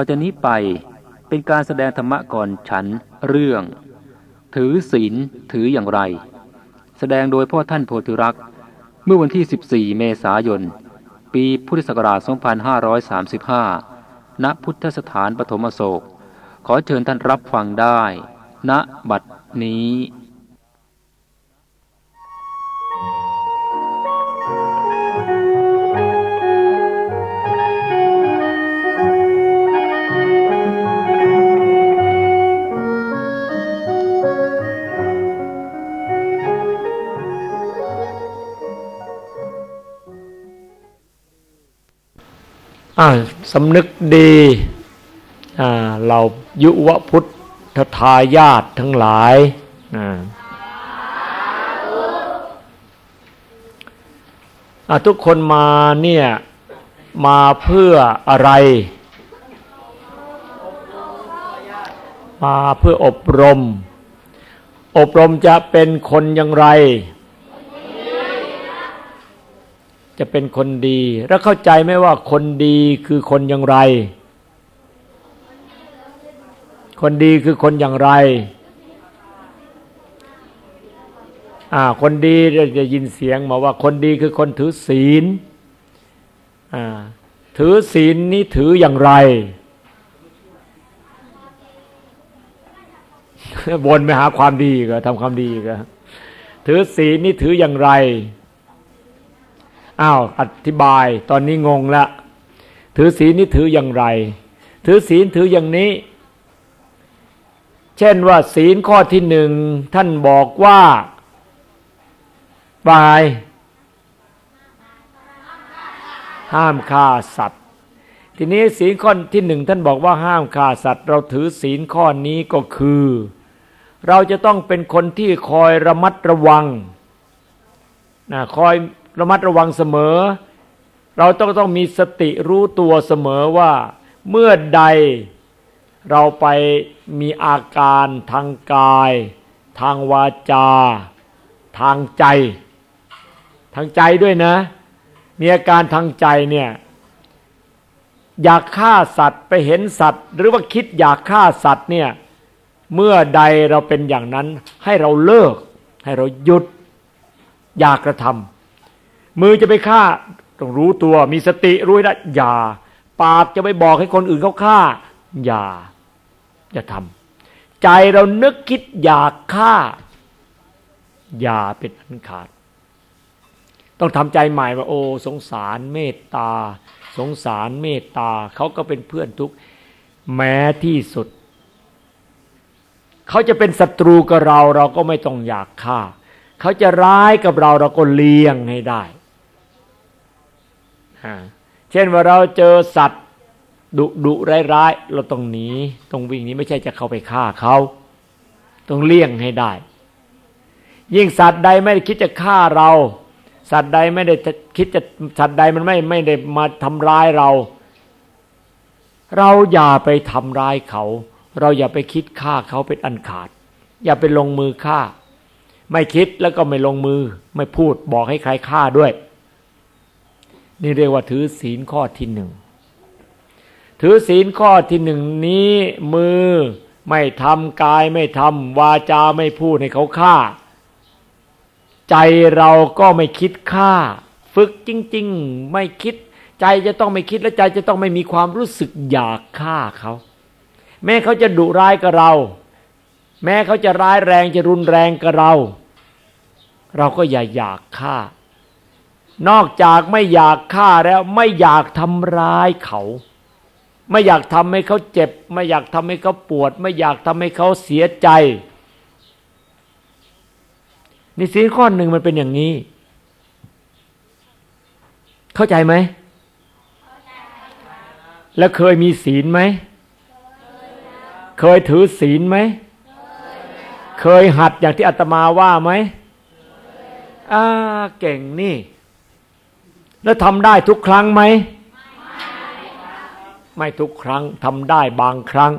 ต่อจากนี้ไปเป็นการแสดงธรรมะก่อนฉันเรื่อง ถือศีลถืออย่างไร แสดงโดยพ่อท่านโพธิรักษ์ เมื่อวันที่ 14 เมษายน ปีพุทธศักราช 2535 ณ พุทธสถานปฐมโศก ขอเชิญท่านรับฟังได้ ณ บัดนี้ สำนึกดีเรายุวพุทธทายาททั้งหลาย ทุกคนมาเนี่ย มาเพื่ออะไร มาเพื่ออบรม อบรมจะเป็นคนอย่างไร จะเป็นคนดี แล้วเข้าใจไหมว่าคนดีคือคนอย่างไร คนดีคือคนอย่างไรอ่าคนดีจะยินเสียงมาว่าคนดีคือคนถือศีลอ่าถือศีลนี้ถืออย่างไรวนไปหาความดีก็ทำความดีก็ถือศีลนี้ถืออย่างไร อ้าวอธิบายตอนนี้งงละ ถือศีลนี่ถืออย่างไร ถือศีลถืออย่างนี้ เช่นว่าศีลข้อที่หนึ่งท่านบอกว่าบายห้ามฆ่าสัตว์ ทีนี้ศีลข้อที่หนึ่งท่านบอกว่าห้ามฆ่าสัตว์ เราถือศีลข้อนี้ก็คือ เราจะต้องเป็นคนที่คอยระมัดระวังนะคอย ระมัดระวังเสมอ เราต้องต้องมีสติรู้ตัวเสมอว่า เมื่อใดเราไปมีอาการทางกาย ทางวาจา ทางใจ ทางใจด้วยนะ มีอาการทางใจเนี่ยอยากฆ่าสัตว์ไปเห็นสัตว์ หรือว่าคิดอยากฆ่าสัตว์เนี่ยเมื่อใดเราเป็นอย่างนั้นให้เราเลิก ให้เราหยุด อยากกระทำ มือจะไปฆ่า ต้องรู้ตัวมีสติรู้ได้อย่า ปากจะไปบอกให้คนอื่นเขาฆ่า อย่า อย่าทำใจเรานึกคิดอยากฆ่า อย่าเป็นอันขาด ต้องทำใจใหม่ว่าโอ้สงสารเมตตา สงสารเมตตาเขาก็เป็นเพื่อนทุกแม้ที่สุดเขาจะเป็นศัตรูกับเราเราก็ไม่ต้องอยากฆ่า เขาจะร้ายกับเราเราก็เลี่ยงให้ได้ เช่นว่าเราเจอสัตว์ดุดุร้ายๆเราต้องหนีต้องวิ่งนี้ไม่ใช่จะเข้าไปฆ่าเขาต้องเลี่ยงให้ได้ ยิ่งสัตว์ใดไม่ได้คิดจะฆ่าเรา สัตว์ใดไม่ได้คิดจะสัตว์ใดมันไม่ไม่ได้มาทำร้ายเรา เราอย่าไปทำร้ายเขา เราอย่าไปคิดฆ่าเขาเป็นอันขาด อย่าไปลงมือฆ่า ไม่คิดแล้วก็ไม่ลงมือ ไม่พูดบอกให้ใครฆ่าด้วย นี่เรียกว่าถือศีลข้อที่หนึ่งถือศีลข้อที่หนึ่งนี้มือไม่ทำกายไม่ทำวาจาไม่พูดให้เขาฆ่า ใจเราก็ไม่คิดฆ่า ฝึกจริง ๆ ไม่คิด ใจจะต้องไม่คิดและใจจะต้องไม่มีความรู้สึกอยากฆ่าเขา แม้เขาจะดุร้ายกับเรา แม้เขาจะร้ายแรงจะรุนแรงกับเรา เราก็อย่าอยากฆ่า นอกจากไม่อยากฆ่าแล้ว ไม่อยากทำร้ายเขา ไม่อยากทำให้เขาเจ็บ ไม่อยากทำให้เขาปวด ไม่อยากทำให้เขาเสียใจนี่ศีลข้อหนึ่งมันเป็นอย่างนี้ เข้าใจไหม แล้วเคยมีศีลไหม เคยถือศีลไหม เคยหัดอย่างที่อาตมาว่าไหม อ่า เก่งนี่ แล้วทำได้ทุกครั้งไหม ไม่ทุกครั้งทำได้บางครั้ง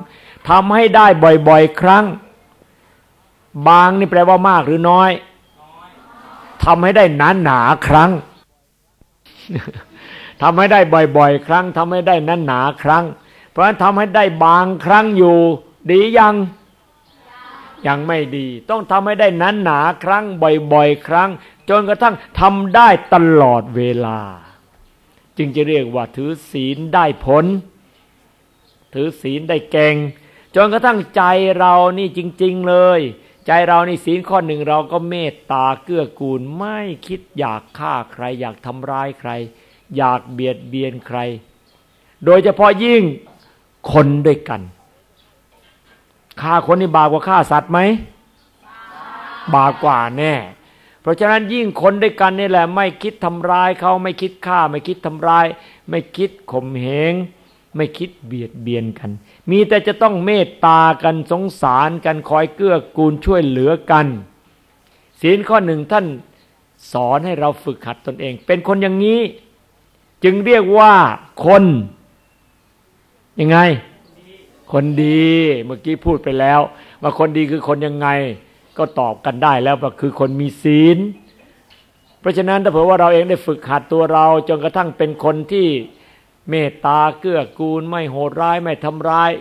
ทำให้ได้บ่อยๆ ครั้ง บางนี่แปลว่ามากหรือน้อยทำให้ได้หนาหนาครั้งทำให้ได้บ่อยๆ ครั้งทำให้ได้นั้นหนาครั้ง เพราะฉะนั้นทำให้ได้บางครั้งอยู่ ดียังยังไม่ดี ต้องทำให้ได้นั้นหนาครั้ง บ่อยๆ ครั้ง จนกระทั่งทำได้ตลอดเวลา จึงจะเรียกว่าถือศีลได้ผล ถือศีลได้เก่งจนกระทั่งใจเรานี่จริง ๆเลย ใจเรานี่ศีลข้อหนึ่งเราก็เมตตาเกื้อกูลไม่คิดอยากฆ่าใคร อยากทำร้ายใคร อยากเบียดเบียนใคร โดยเฉพาะยิ่งคนด้วยกันฆ่าคนนี่บาปกว่าฆ่าสัตว์ไหมบาปกว่าแน่ เพราะฉะนั้นยิ่งคนด้วยกันนี่แหละ ไม่คิดทำร้ายเขาไม่คิดฆ่า ไม่คิดทำร้าย ไม่คิดข่มเหงไม่คิดเบียดเบียนกัน มีแต่จะต้องเมตตากันสงสารกันคอยเกื้อกูลช่วยเหลือกัน ศีลข้อหนึ่งท่านสอนให้เราฝึกหัดตนเอง เป็นคนอย่างนี้ จึงเรียกว่าคนยังไง คนดีเมื่อกี้พูดไปแล้ว ว่าคนดีคือคนยังไง ก็ตอบกันได้แล้วว่าคือคนมีศีล เพราะฉะนั้นถ้าเผื่อว่าเราเองได้ฝึกหัดตัวเรา จนกระทั่งเป็นคนที่เมตตาเกื้อกูล ไม่โหดร้ายไม่ทำร้าย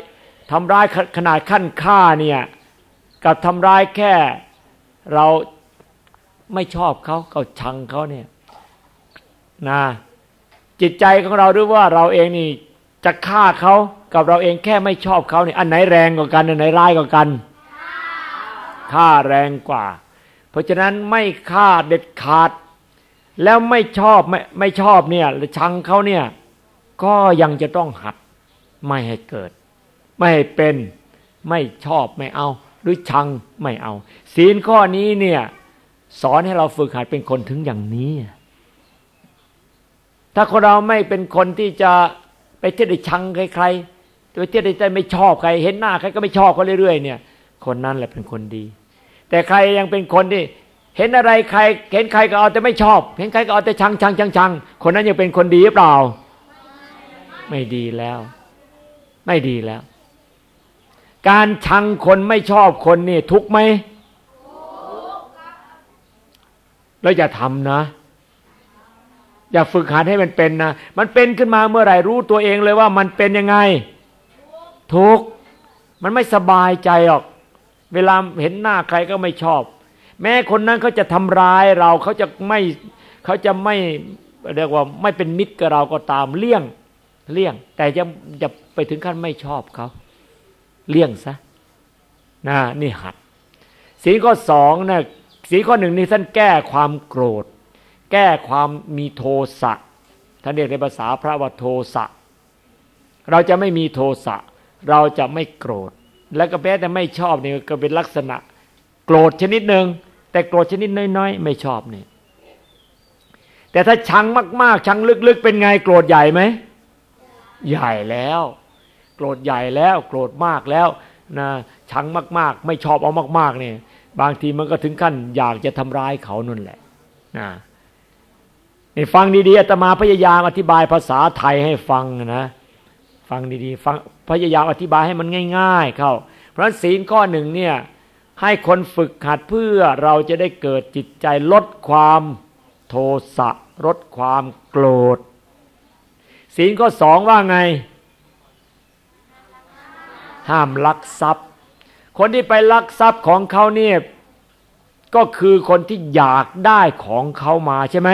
ทำร้ายขนาดขั้นฆ่าเนี่ยกับทำร้ายแค่เราไม่ชอบเขาเขาชังเขาเนี่ยนะจิตใจของเราหรือว่าเราเองนี่จะฆ่าเขากับเราเองแค่ไม่ชอบเขาเนี่ยอันไหนแรงกว่ากันอันไหนร้ายกว่ากัน ฆ่าแรงกว่า เพราะฉะนั้นไม่ฆ่าเด็ดขาด แล้วไม่ชอบไม่ไม่ชอบเนี่ยหรือชังเขาเนี่ยก็ยังจะต้องหัดไม่ให้เกิด ไม่ให้เป็นไม่ชอบไม่เอา หรือชังไม่เอา ศีลข้อนี้เนี่ยสอนให้เราฝึกหัดเป็นคนถึงอย่างนี้ ถ้าคนเราไม่เป็นคนที่จะไปเที่ยวได้ชังใครๆไปเที่ยวได้ไม่ชอบใคร เห็นหน้าใครก็ไม่ชอบเขาเรื่อยๆเนี่ย คนนั้นแหละเป็นคนดี แต่ใครยังเป็นคนที่เห็นอะไรใคร เห็นใครก็เอาแต่ไม่ชอบ เห็นใครก็เอาแต่ชังชังชังชังคนนั้นยังเป็นคนดีหรือเปล่า ไม่ดีแล้ว ไม่ดีแล้ว การชังคนไม่ชอบคนนี่ทุกไหมแล้วอย่าทำนะ อย่าฝึกหัดให้มันเป็นนะ มันเป็นขึ้นมาเมื่อไหร่รู้ตัวเองเลยว่ามันเป็นยังไง ทุกมันไม่สบายใจหรอก เวลาเห็นหน้าใครก็ไม่ชอบ แม้คนนั้นเขาจะทำร้ายเราเขาจะไม่เขาจะไม่เรียกว่าไม่เป็นมิตรกับเราก็ตามเลี่ยงเลี่ยง แต่จะจะไปถึงขั้นไม่ชอบเขาเลี่ยงซะนะนี่หัดสีข้อสองนะสีข้อหนึ่งนี่ท่านแก้ความโกรธ แก้ความมีโทสะท่านเรียกในภาษาพระวัโทสะเราจะไม่มีโทสะเราจะไม่โกรธ แล้วก็แม้แต่ไม่ชอบนี่ก็เป็นลักษณะ โกรธชนิดหนึ่งแต่โกรธชนิดน้อยๆ ไม่ชอบนี่แต่ถ้าชังมาก ๆ ชังลึกๆ เป็นไงโกรธใหญ่ไหมใหญ่แล้ว โกรธใหญ่แล้ว โกรธมากแล้วนะชังมาก ๆ ไม่ชอบเอามาก ๆ เนี่ย บางทีมันก็ถึงขั้น อยากจะทำร้ายเขานั่นแหละนะนี่ฟังดีๆอาตมาพยายามอธิบายภาษาไทยให้ฟังนะ ฟังดีๆ ฟังพยายามอธิบายให้มันง่าย ๆ เข้า เพราะศีลข้อหนึ่งเนี่ยให้คนฝึกหัดเพื่อเราจะได้เกิดจิตใจลดความโทสะลดความโกรธ ศีลข้อสองว่าไง ห้ามลักทรัพย์ คนที่ไปลักทรัพย์ของเขาเนี่ยก็คือคนที่อยากได้ของเขามาใช่ไหม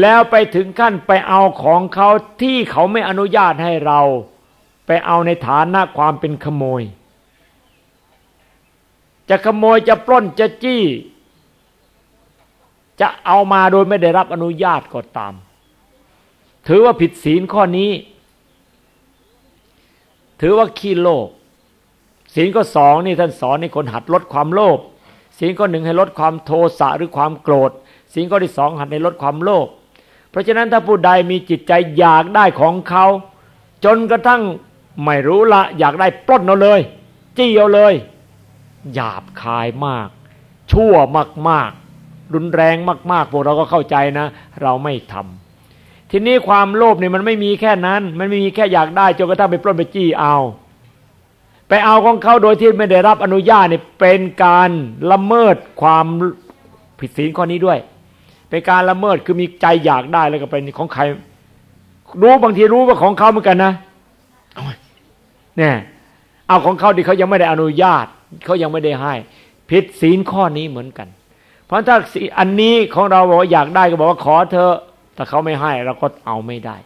แล้วไปถึงขั้นไปเอาของเขาที่เขาไม่อนุญาตให้เรา ไปเอาในฐานะความเป็นขโมย จะขโมยจะปล้นจะจี้ จะเอามาโดยไม่ได้รับอนุญาตก็ตาม ถือว่าผิดศีลข้อนี้ ถือว่าขี้โลภศีลข้อสองนี่ท่านสอนให้คนหัดลดความโลภศีลข้อหนึ่งให้ลดความโทสะหรือความโกรธศีลข้อที่สองหัดให้ลดความโลภ เพราะฉะนั้นถ้าผู้ใดมีจิตใจอยากได้ของเขา จนกระทั่งไม่รู้ละอยากได้ปล้นเอาเลยจี้เอาเลย หยาบคายมาก ชั่วมากๆ รุนแรงมาก ๆ พวกเราก็เข้าใจนะ เราไม่ทำทีนี้ความโลภเนี่ยมันไม่มีแค่นั้น มันไม่มีแค่อยากได้จนกระทั่งไปปล้นไปจี้เอาไปเอาของเขาโดยที่ไม่ได้รับอนุญาตเนี่ยเป็นการละเมิดความผิดศีลข้อนี้ด้วย เป็นการละเมิดคือมีใจอยากได้แล้วก็เป็นของใคร รู้บางทีรู้ว่าของเขาเหมือนกันนะเนี่ยเอาของเขาที่เขายังไม่ได้อนุญาตเขายังไม่ได้ให้ผิดศีลข้อนี้เหมือนกัน เพราะถ้าอันนี้ของเราบอกว่าอยากได้ก็บอกว่าขอเธอถ้าเขาไม่ให้เราก็เอาไม่ได้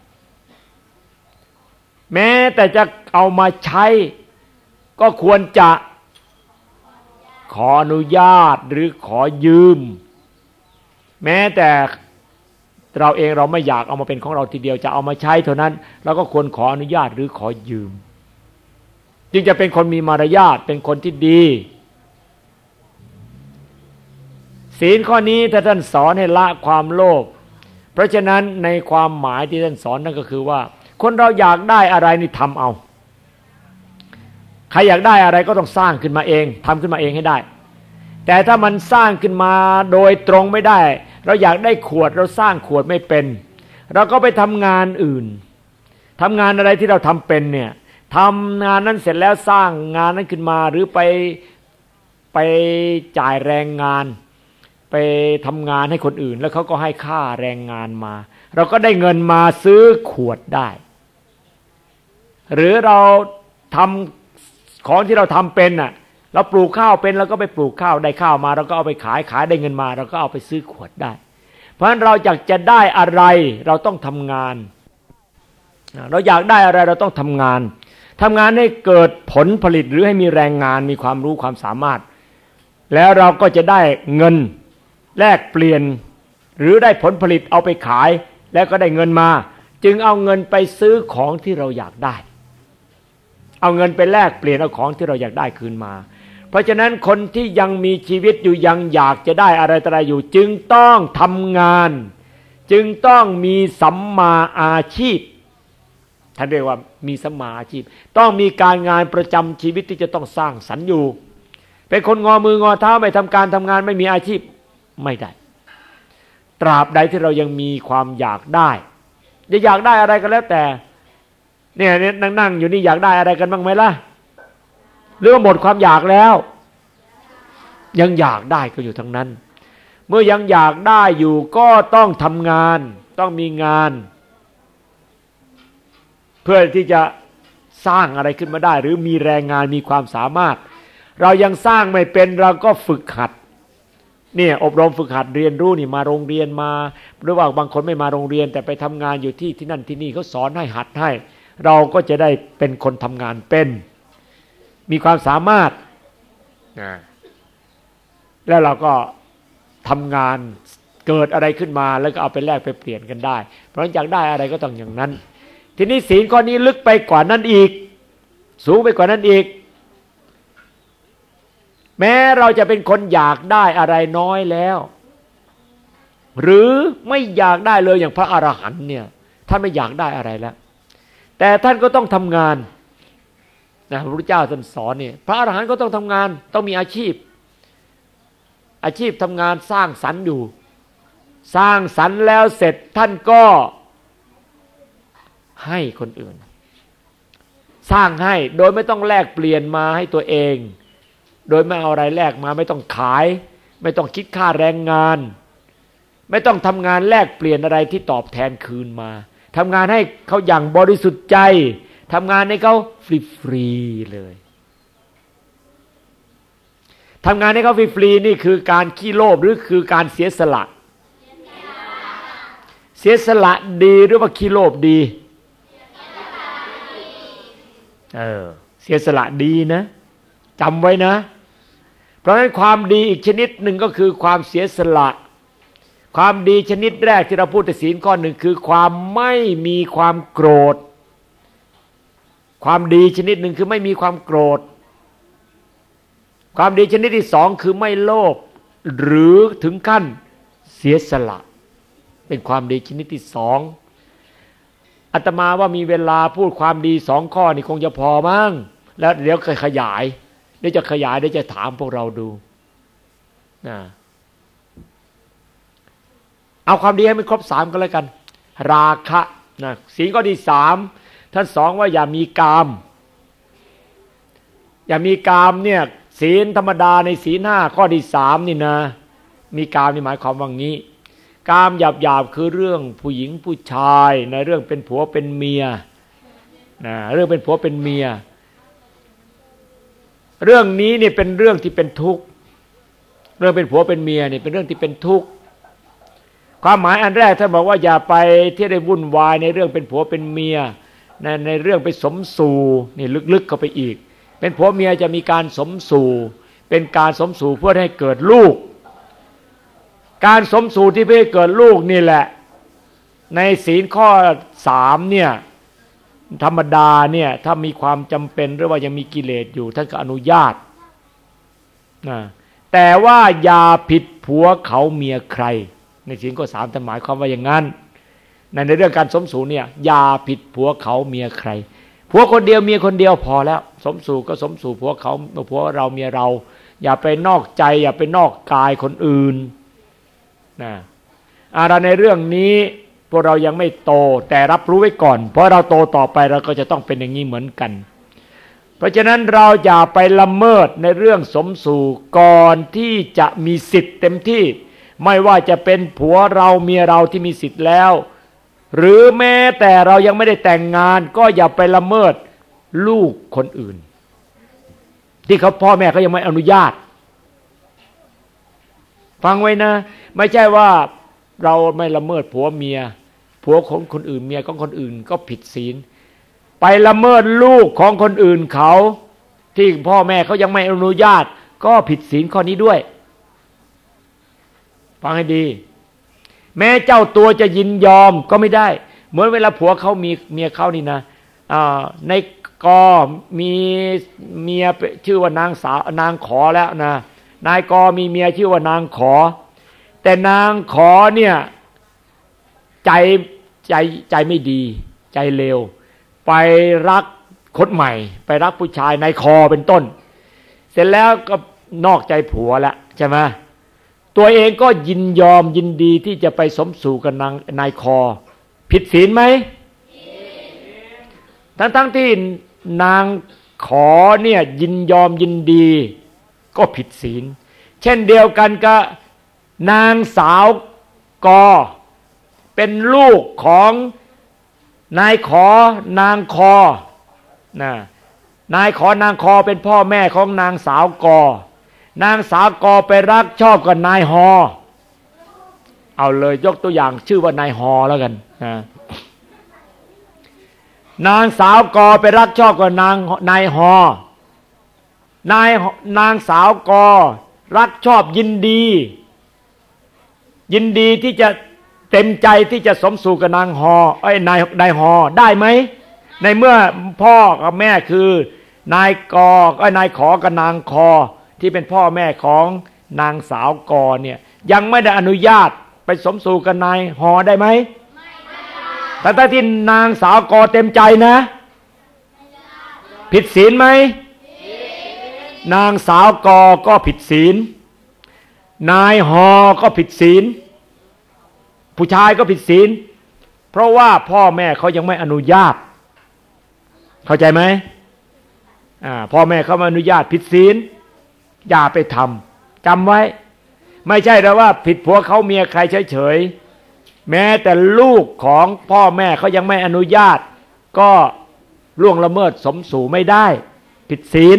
แม้แต่จะเอามาใช้ ก็ควรจะขออนุญาตหรือขอยืม แม้แต่เราเองเราไม่อยากเอามาเป็นของเราทีเดียวจะเอามาใช้เท่านั้นเราก็ควรขออนุญาตหรือขอยืม จึงจะเป็นคนมีมารยาทเป็นคนที่ดี ศีลข้อนี้ถ้าท่านสอนให้ละความโลภเพราะฉะนั้นในความหมายที่ท่านสอนนั่นก็คือว่า คนเราอยากได้อะไรนี่ทำเอา ใครอยากได้อะไรก็ต้องสร้างขึ้นมาเองทำขึ้นมาเองให้ได้ แต่ถ้ามันสร้างขึ้นมาโดยตรงไม่ได้ เราอยากได้ขวดเราสร้างขวดไม่เป็น เราก็ไปทำงานอื่นทำงานอะไรที่เราทำเป็นเนี่ยทำงานนั้นเสร็จแล้วสร้างงานนั้นขึ้นมาหรือไปไปจ่ายแรงงาน ไปทำงานให้คนอื่น แล้วเขาก็ให้ค่าแรงงานมา เราก็ได้เงินมาซื้อขวดได้ หรือเราทำของที่เราทำเป็นน่ะ เราปลูกข้าวเป็นเราก็ไปปลูกข้าวได้ข้าวมา เราก็เอาไปขายขายได้เงินมา เราก็เอาไปซื้อขวดได้ เพราะฉะนั้นเราอยากจะได้อะไรเราต้องทำงาน เราอยากได้อะไรเราต้องทำงานทำงานให้เกิดผลผลิตหรือให้มีแรงงานมีความรู้ความสามารถ แล้วเราก็จะได้เงินแลกเปลี่ยน หรือได้ผลผลิตเอาไปขาย แล้วก็ได้เงินมา จึงเอาเงินไปซื้อของที่เราอยากได้ เอาเงินไปแลกเปลี่ยนเอาของที่เราอยากได้คืนมา เพราะฉะนั้นคนที่ยังมีชีวิตอยู่ยังอยากจะได้อะไรต่ออะไรอยู่ จึงต้องทำงาน จึงต้องมีสัมมาอาชีพท่านเรียกว่ามีสัมมาอาชีพ ต้องมีการงานประจำชีวิตที่จะต้องสร้างสรรค์อยู่ เป็นคนงอมืองอเท้าไม่ทำการทำงานไม่มีอาชีพไม่ได้ ตราบใดที่เรายังมีความอยากได้ จะอยากได้อะไรก็แล้วแต่เนี่ยนั่งนั่งอยู่นี่อยากได้อะไรกันบ้างไหมล่ะ หรือว่าหมดความอยากแล้ว ยังอยากได้ก็อยู่ทั้งนั้น เมื่อยังอยากได้อยู่ก็ต้องทำงาน ต้องมีงาน เพื่อที่จะสร้างอะไรขึ้นมาได้ หรือมีแรงงานมีความสามารถ เรายังสร้างไม่เป็นเราก็ฝึกหัดเนี่ยอบรมฝึกหัดเรียนรู้นี่มาโรงเรียนมาหรือว่าบางคนไม่มาโรงเรียน แต่ไปทำงานอยู่ที่ที่นั่นที่นี่เขาสอนให้หัดให้ เราก็จะได้เป็นคนทำงานเป็น มีความสามารถแล้วเราก็ทำงานเกิดอะไรขึ้นมาแล้วก็เอาไปแลกไปเปลี่ยนกันได้ เพราะอยากได้อะไรก็ต้องอย่างนั้น ทีนี้ศีลข้อนี้ลึกไปกว่านั้นอีก สูงไปกว่านั้นอีก แม้เราจะเป็นคนอยากได้อะไรน้อยแล้ว หรือไม่อยากได้เลยอย่างพระอรหันต์เนี่ยท่านไม่อยากได้อะไรแล้ว แต่ท่านก็ต้องทำงาน นะพระพุทธเจ้าท่านสอนเนี่ยพระอรหันต์ก็ต้องทำงานต้องมีอาชีพ อาชีพทำงานสร้างสรรค์อยู่ สร้างสรรค์แล้วเสร็จท่านก็ให้คนอื่น สร้างให้โดยไม่ต้องแลกเปลี่ยนมาให้ตัวเอง โดยไม่เอาอะไรแลกมาไม่ต้องขาย ไม่ต้องคิดค่าแรงงาน ไม่ต้องทำงานแลกเปลี่ยนอะไรที่ตอบแทนคืนมาทำงานให้เขาอย่างบริสุทธิ์ใจ ทำงานให้เขาฟรีๆเลยทำงานให้เขาฟรีๆนี่คือการขี้โลภหรือคือการเสียสละ เสียสละดีหรือว่าขี้โลภดีเออเสียสละดีนะจำไว้นะ เพราะฉะนั้นความดีอีกชนิดหนึ่งก็คือความเสียสละ ความดีชนิดแรกที่เราพูดถึงศีลข้อหนึ่งคือความไม่มีความโกรธ ความดีชนิดหนึ่งคือไม่มีความโกรธ ความดีชนิดที่สองคือไม่โลภหรือถึงขั้นเสียสละ เป็นความดีชนิดที่สองอาตมาว่ามีเวลาพูดความดีสองข้อนี่คงจะพอมั้งแล้วเดี๋ยวขยายเดี๋ยวจะขยายเดี๋ยวจะถามพวกเราดูนะเอาความดีให้มันครบสามก็แล้วกัน ราคะนะสีก็ดีสาม ท่านสองว่าอย่ามีกาม อย่ามีกามเนี่ยศีลธรรมดาในศีลห้าข้อที่สามนี่นะ มีกามนี่หมายความว่างี้ กามหยาบหยาบคือเรื่องผู้หญิงผู้ชายในเรื่องเป็นผัวเป็นเมียนะเรื่องเป็นผัวเป็นเมีย เรื่องนี้เนี่เป็นเรื่องที่เป็นทุกข์เรื่องเป็นผัวเป็นเมียเนี่เป็นเรื่องที่เป็นทุกข์ความหมายอันแรกท่านบอกว่าอย่าไปที่ได้วุ่นวายในเรื่องเป็นผัวเป็นเมีย ในในเรื่องไปสมสู่นี่ลึกๆเข้าไปอีก เป็นผัวเมียจะมีการสมสู่เป็นการสมสู่เพื่อให้เกิดลูก การสมสู่ที่เพื่อให้เกิดลูกนี่แหละ ในศีลข้อสามเนี่ยธรรมดาเนี่ยถ้ามีความจำเป็นหรือว่ายังมีกิเลสอยู่ท่านก็อนุญาตนะแต่ว่าอย่าผิดผัวเขาเมียใคร ในศีลข้อสามท่านหมายความว่าอย่างนั้น ในในเรื่องการสมสู่เนี่ยอย่าผิดผัวเขาเมียใครผัวคนเดียวเมียคนเดียวพอแล้ว สมสู่ก็สมสู่ผัวเขาผัวเราเมียเรา อย่าไปนอกใจ อย่าไปนอกกายคนอื่นนะอะไรในเรื่องนี้พวกเรายังไม่โตแต่รับรู้ไว้ก่อน เพราะเราโตต่อไปเราก็จะต้องเป็นอย่างนี้เหมือนกัน เพราะฉะนั้นเราอย่าไปละเมิดในเรื่องสมสู่ก่อนที่จะมีสิทธิ์เต็มที่ ไม่ว่าจะเป็นผัวเราเมียเราที่มีสิทธิ์แล้ว หรือแม้แต่เรายังไม่ได้แต่งงาน ก็อย่าไปละเมิดลูกคนอื่น ที่เขาพ่อแม่เขายังไม่อนุญาต ฟังไว้นะ ไม่ใช่ว่าเราไม่ละเมิดผัวเมียผัวของคนอื่นเมียของคนอื่นก็ผิดศีล ไปละเมิดลูกของคนอื่นเขา ที่พ่อแม่เขายังไม่อนุญาต ก็ผิดศีลข้อนี้ด้วย ฟังให้ดี แม้เจ้าตัวจะยินยอมก็ไม่ได้ เหมือนเวลาผัวเขามีเมียเขานี่นะในกอมีเมียชื่อว่านางสาวนางขอแล้วนะนายกอมีเมียชื่อว่านางขอ แต่นางขอเนี่ยใจใจใจไม่ดี ใจเลวไปรักคนใหม่ ไปรักผู้ชายในคอเป็นต้น เสร็จแล้วก็นอกใจผัวละใช่ไหม ตัวเองก็ยินยอมยินดีที่จะไปสมสู่กับนางนายคอ ผิดศีลไหมทั้งทั้งที่นางขอเนี่ยยินยอมยินดี ก็ผิดศีล เช่นเดียวกันกับนางสาวกอ เป็นลูกของนายขอนางคอนะนายขอนางคอเป็นพ่อแม่ของนางสาวกอ นางสาวกอไปรักชอบกับนายฮอ เอาเลยยกตัวอย่างชื่อว่านายฮอแล้วกันนะนางสาวกอไปรักชอบกับนางนายฮอนายนางสาวกอรักชอบยินดี ยินดีที่จะเต็มใจที่จะสมสู่กับนางฮอไอ้นายนายฮอได้ไหมในเมื่อพ่อกับแม่คือนายกอไอนายขอกับนางคอ ที่เป็นพ่อแม่ของนางสาวกอเนี่ยยังไม่ได้อนุญาตไปสมสู่กับนายฮอได้ไหมไม่ได้แต่ถ้าที่นางสาวกอเต็มใจนะ ผิดศีลไหมนางสาวกอก็ผิดศีล นายฮอก็ผิดศีล ผู้ชายก็ผิดศีล เพราะว่าพ่อแม่เขายังไม่อนุญาต เข้าใจไหมอ่าพ่อแม่เขาไม่อนุญาตผิดศีล อย่าไปทำจำไว้ ไม่ใช่แต่ว่า ผิดผัวเขาเมียใครเฉยๆแม้แต่ลูกของพ่อแม่เขายังไม่อนุญาต ก็ล่วงละเมิดสมสู่ไม่ได้ ผิดศีล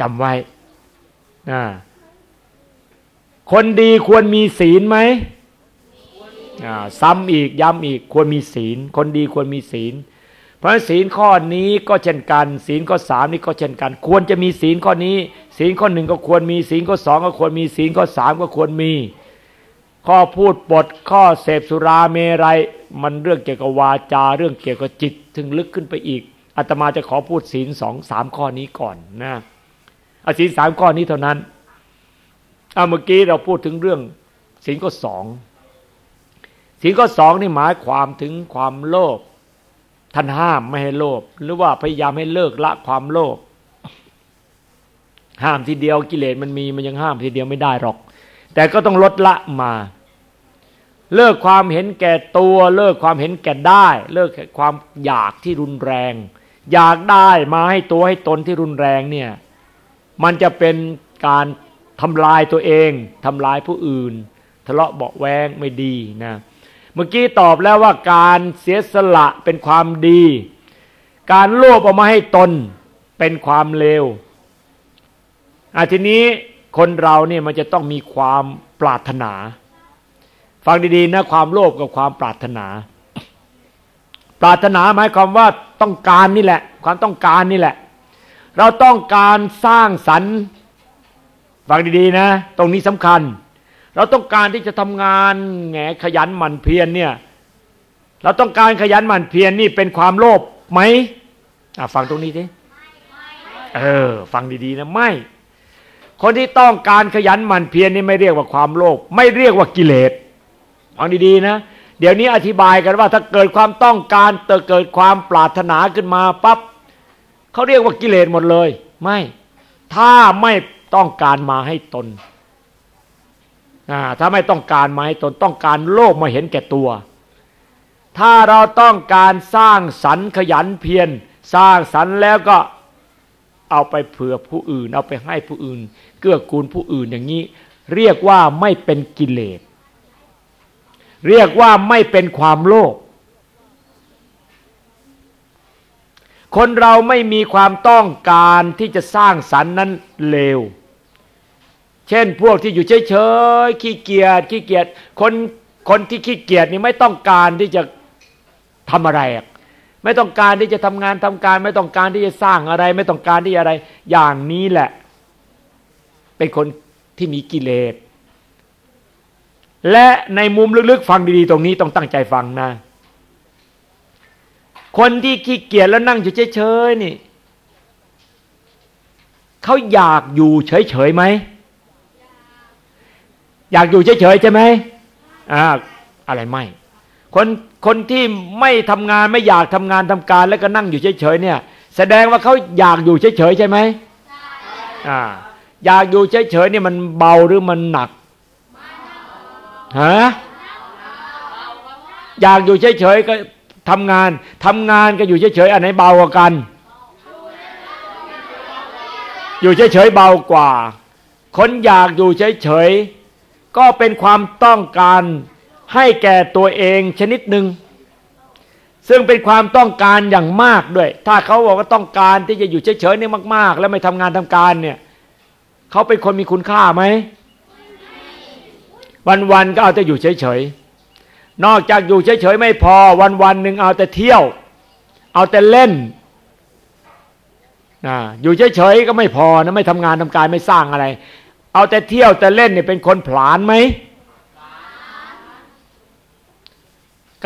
จำไว้อ่าคนดีควรมีศีลไหมซ้ำอีกย้ำอีกควรมีศีล คนดีควรมีศีล เพราะศีลข้อนี้ก็เช่นกัน ศีลข้อสามนี่ก็เช่นกัน ควรจะมีศีลข้อนี้ ศีลข้อหนึ่งก็ควรมี ศีลข้อสองก็ควรมี ศีลข้อสามก็ควรมี ข้อพูดปดข้อเสพสุราเมรัยมันเรื่องเกี่ยวกับวาจา เรื่องเกี่ยวกับจิตถึงลึกขึ้นไปอีกอาตมาจะขอพูดศีลสองสามข้อนี้ก่อนนะอาศีลสามข้อนี้เท่านั้นเอาเมื่อกี้เราพูดถึงเรื่องสิ่งข้อสองสิ่งข้อสองนี่หมายความถึงความโลภ ท่านห้ามไม่ให้โลภหรือว่าพยายามให้เลิกละความโลภห้ามทีเดียวกิเลสมันมีมันยังห้ามทีเดียวไม่ได้หรอก แต่ก็ต้องลดละมา เลิกความเห็นแก่ตัว เลิกความเห็นแก่ได้ เลิกความอยากที่รุนแรง อยากได้มาให้ตัวให้ตนที่รุนแรงเนี่ย มันจะเป็นการทำลายตัวเองทำลายผู้อื่น ทะเลาะเบาแวงไม่ดีนะ เมื่อกี้ตอบแล้วว่าการเสียสละเป็นความดี การโลภออกมาให้ตนเป็นความเลวอาทีนี้คนเราเนี่ยมันจะต้องมีความปรารถนา ฟังดีๆนะความโลภกับความปรารถนา ปรารถนาหมายความว่าต้องการนี่แหละ ความต้องการนี่แหละ เราต้องการสร้างสรรค์ฟังดีๆนะ ตรงนี้สำคัญ เราต้องการที่จะทำงานแงขยันหมั่นเพียรเนี่ยเราต้องการขยันหมั่นเพียรนี่เป็นความโลภไหมฟังตรงนี้สิเออ ฟังดีๆนะไม่ คนที่ต้องการขยันหมั่นเพียรนี่ไม่เรียกว่าความโลภไม่เรียกว่ากิเลสฟังดีๆนะเดี๋ยวนี้อธิบายกันว่า ถ้าเกิดความต้องการเกิดความปรารถนาขึ้นมาปั๊บเขาเรียกว่ากิเลสหมดเลย ไม่ ถ้าไม่ต้องการมาให้ตน ถ้าไม่ต้องการมาให้ตนต้องการโลภมาเห็นแก่ตัว ถ้าเราต้องการสร้างสรรค์ขยันเพียรสร้างสรรค์แล้วก็เอาไปเผื่อผู้อื่น เอาไปให้ผู้อื่น เกื้อกูลผู้อื่นอย่างนี้ เรียกว่าไม่เป็นกิเลสเรียกว่าไม่เป็นความโลภคนเราไม่มีความต้องการที่จะสร้างสรรค์นั้นเลว เช่นพวกที่อยู่เฉยๆขี้เกียจขี้เกียจคนคนที่ขี้เกียจนี่ไม่ต้องการที่จะทำอะไร ไม่ต้องการที่จะทำงานทำการ ไม่ต้องการที่จะสร้างอะไร ไม่ต้องการที่อะไรอย่างนี้แหละ เป็นคนที่มีกิเลสและในมุมลึกๆ ฟังดีๆ ตรงนี้ต้องตั้งใจฟังนะ คนที่ขี้เกียจแล้วนั่งอยู่เฉยๆนี่เขาอยากอยู่เฉยๆไหม อยากอยู่เฉยๆใช่ไหมอ่าอะไรไม่คนคนที่ไม่ทำงานไม่อยากทำงานทำการแล้วก็นั่งอยู่เฉยๆเนี่ย แสดงว่าเขาอยากอยู่เฉยๆใช่ไหมอ่าอยากอยู่เฉยๆเนี่ยมันเบาหรือมันหนักฮะอยากอยู่เฉยๆก็ทำงานทำงานก็อยู่เฉยๆอันไหนเบากว่ากัน อยู่เฉยๆเบากว่า คนอยากอยู่เฉยๆ ก็เป็นความต้องการให้แก่ตัวเองชนิดหนึ่งซึ่งเป็นความต้องการอย่างมากด้วย ถ้าเขาบอกว่าต้องการที่จะอยู่เฉยๆนี่มาก ๆ แล้วไม่ทำงานทำการเนี่ยเขาเป็นคนมีคุณค่าไหม วันๆก็เอาแต่อยู่เฉยๆนอกจากอยู่เฉยๆไม่พอวันๆหนึ่งเอาแต่เที่ยว เอาแต่เล่นอยู่เฉยๆก็ไม่พอนะไม่ทำงานทำการไม่สร้างอะไร เอาแต่เที่ยวแต่เล่นเนี่ยเป็นคนผลานไหม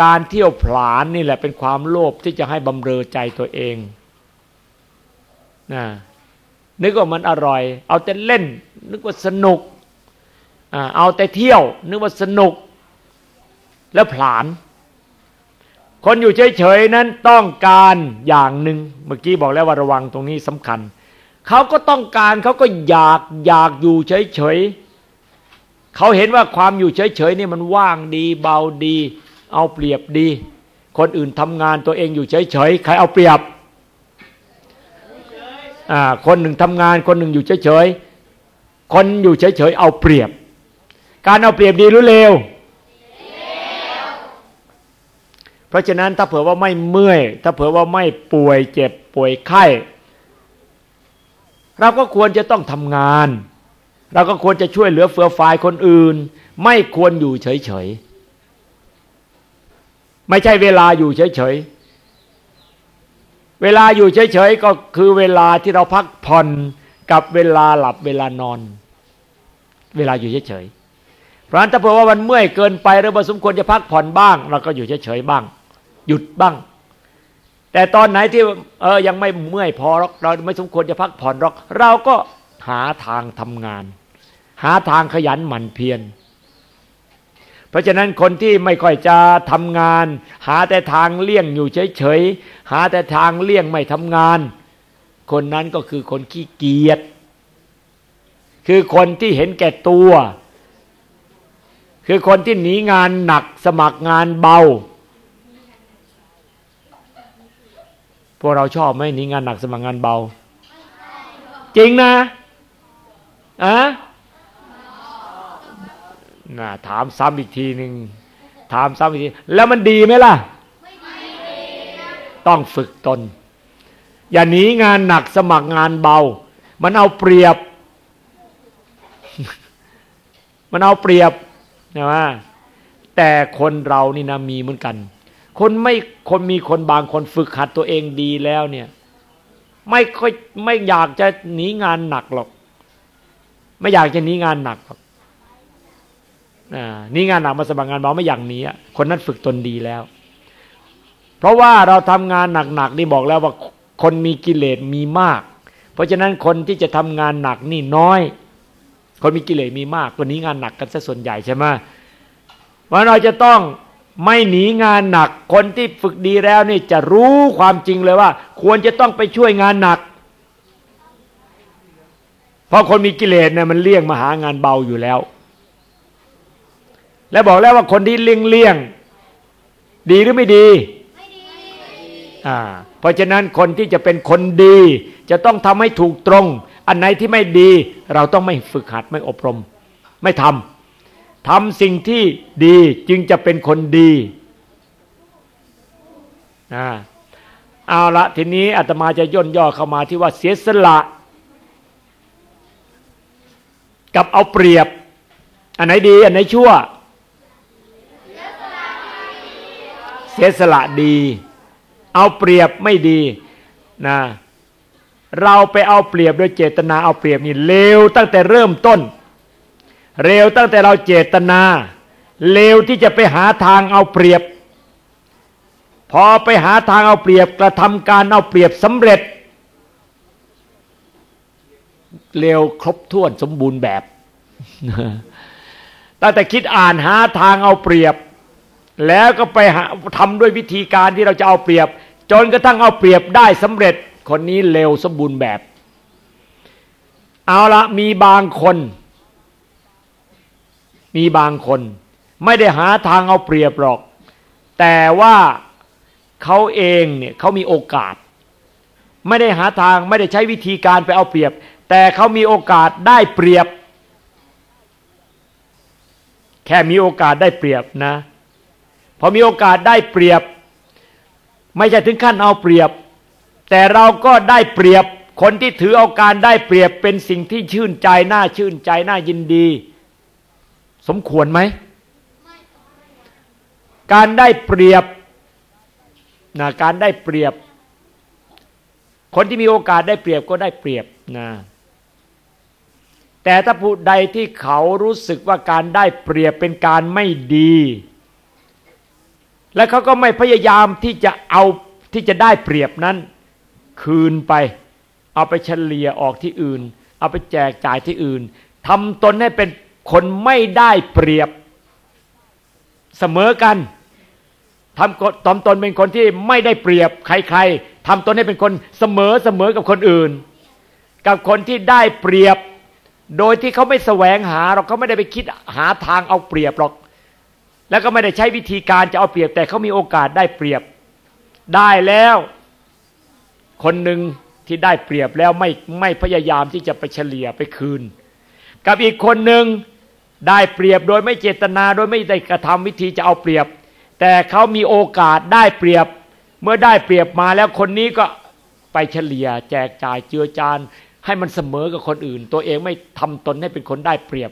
การเที่ยวผลานนี่แหละเป็นความโลภที่จะให้บำเรอใจตัวเองนะนึกว่ามันอร่อย เอาแต่เล่น นึกว่าสนุกเอาแต่เที่ยว นึกว่าสนุก แล้วผลาน คนอยู่เฉยๆนั้นต้องการอย่างหนึ่งเมื่อกี้บอกแล้วว่าระวังตรงนี้สำคัญ เขาก็ต้องการเขาก็อยากอยากอยู่เฉยๆเขาเห็นว่าความอยู่เฉยๆนี่มันว่างดี เบาดี เอาเปรียบดี คนอื่นทำงานตัวเองอยู่เฉยๆใครเอาเปรียบคนหนึ่งทำงานคนหนึ่งอยู่เฉยๆคนอยู่เฉยๆเอาเปรียบ การเอาเปรียบดีหรือเลวเพราะฉะนั้นถ้าเผื่อว่าไม่เมื่อย ถ้าเผื่อว่าไม่ป่วยเจ็บป่วยไข้ เราก็ควรจะต้องทำงาน เราก็ควรจะช่วยเหลือเฟือฟายคนอื่น ไม่ควรอยู่เฉยๆ ไม่ใช่เวลาอยู่เฉยๆ เวลาอยู่เฉยๆ ก็คือเวลาที่เราพักผ่อนกับเวลาหลับเวลานอน เวลาอยู่เฉยๆ เพราะฉะนั้นถ้าเผื่อว่ามันเมื่อยเกินไปหรือว่าสมควรจะพักผ่อนบ้าง เราก็อยู่เฉยๆบ้าง หยุดบ้าง แต่ตอนไหนที่เออยังไม่เมื่อยพอเราไม่สมควรจะพักผ่อนหรอก เราก็หาทางทำงาน หาทางขยันหมั่นเพียรเพราะฉะนั้นคนที่ไม่ค่อยจะทำงาน หาแต่ทางเลี่ยงอยู่เฉยๆหาแต่ทางเลี่ยงไม่ทำงาน คนนั้นก็คือคนขี้เกียจคือคนที่เห็นแก่ตัว คือคนที่หนีงานหนักสมัครงานเบา วกเราชอบไหมหนีงานหนักสมัครงานเบา จริงนะอะนะถามซ้ำอีกทีหนึ่งถามซ้ำอีกที แล้วมันดีไหมล่ะ ต้องฝึกตน อย่าหนีงานหนักสมัครงานเบา มันเอาเปรียบ มันเอาเปรียบนะว่าแต่คนเรานี่นะมีเหมือนกัน คนไม่คนมีคนบางคนฝึกหัดตัวเองดีแล้วเนี่ย ไม่ค่อยไม่อยากจะหนีงานหนักหรอก ไม่อยากจะหนีงานหนักหรอกนี่งานหนักมาสมัครงานเบาไม่อย่างนี้คนนั้นฝึกตนดีแล้ว เพราะว่าเราทำงานหนักๆนี่บอกแล้วว่าคนมีกิเลสมีมาก เพราะฉะนั้นคนที่จะทำงานหนักนี่น้อย คนมีกิเลสมีมากคนนี้งานหนักกันซะส่วนใหญ่ใช่ไหมว่าเราจะต้อง ไม่หนีงานหนัก คนที่ฝึกดีแล้วนี่จะรู้ความจริงเลยว่า ควรจะต้องไปช่วยงานหนัก เพราะคนมีกิเลสเนี่ยมันเลี่ยงมาหางานเบาอยู่แล้ว และบอกแล้วว่าคนที่เลี่ยงเลี่ยงดีหรือไม่ดีอ่าเพราะฉะนั้นคนที่จะเป็นคนดี จะต้องทำให้ถูกตรง อันไหนที่ไม่ดี เราต้องไม่ฝึกหัดไม่อบรม ไม่ทำ ทำสิ่งที่ดีจึงจะเป็นคนดีอ่าเอาละทีนี้อาตมาจะย่นย่อเข้ามาที่ว่าเสียสละ กับเอาเปรียบ อันไหนดี อันไหนชั่ว เสียสละดี เอาเปรียบไม่ดีนะเราไปเอาเปรียบโดยเจตนาเอาเปรียบนี่เลวตั้งแต่เริ่มต้น เร็วตั้งแต่เราเจตนาเลวที่จะไปหาทางเอาเปรียบ พอไปหาทางเอาเปรียบกระทำการเอาเปรียบสำเร็จ เร็วครบถ้วนสมบูรณ์แบบตั้งแต่คิดอ่านหาทางเอาเปรียบ แล้วก็ไปหาทำด้วยวิธีการที่เราจะเอาเปรียบ จนกระทั่งเอาเปรียบได้สำเร็จ คนนี้เร็วสมบูรณ์แบบ เอาละมีบางคน มีบางคน ไม่ได้หาทางเอาเปรียบหรอก แต่ว่าเขาเองเนี่ยเขามีโอกาส ไม่ได้หาทางไม่ได้ใช้วิธีการไปเอาเปรียบ แต่เขามีโอกาสได้เปรียบ แค่มีโอกาสได้เปรียบนะพอมีโอกาสได้เปรียบ ไม่ใช่ถึงขั้นเอาเปรียบ แต่เราก็ได้เปรียบคนที่ถือเอาการได้เปรียบเป็นสิ่งที่ชื่นใจน่าชื่นใจน่ายินดี สมควรไหม การได้เปรียบนะการได้เปรียบ คนที่มีโอกาสได้เปรียบก็ได้เปรียบนะแต่ถ้าผู้ใดที่เขารู้สึกว่าการได้เปรียบเป็นการไม่ดี และเขาก็ไม่พยายามที่จะเอาที่จะได้เปรียบนั้น คืนไป เอาไปเฉลี่ยออกที่อื่น เอาไปแจกจ่ายที่อื่นทำตนให้เป็น คนไม่ได้เปรียบเสมอกันทำตนตนเป็นคนที่ไม่ได้เปรียบใครๆทำตนให้เป็นคนเสมอเสมอกับคนอื่น กับคนที่ได้เปรียบ โดยที่เขาไม่แสวงหาเราเขาไม่ได้ไปคิดหาทางเอาเปรียบหรอก แล้วก็ไม่ได้ใช้วิธีการจะเอาเปรียบแต่เขามีโอกาสได้เปรียบ ได้แล้ว คนหนึ่งที่ได้เปรียบแล้วไม่ไม่พยายามที่จะไปเฉลี่ยไปคืน กับอีกคนหนึ่ง ได้เปรียบโดยไม่เจตนาโดยไม่ได้กระทำวิธีจะเอาเปรียบ แต่เขามีโอกาสได้เปรียบ เมื่อได้เปรียบมาแล้วคนนี้ก็ไปเฉลี่ย แจกจ่ายเจือจานให้มันเสมอกับคนอื่น ตัวเองไม่ทำตนให้เป็นคนได้เปรียบ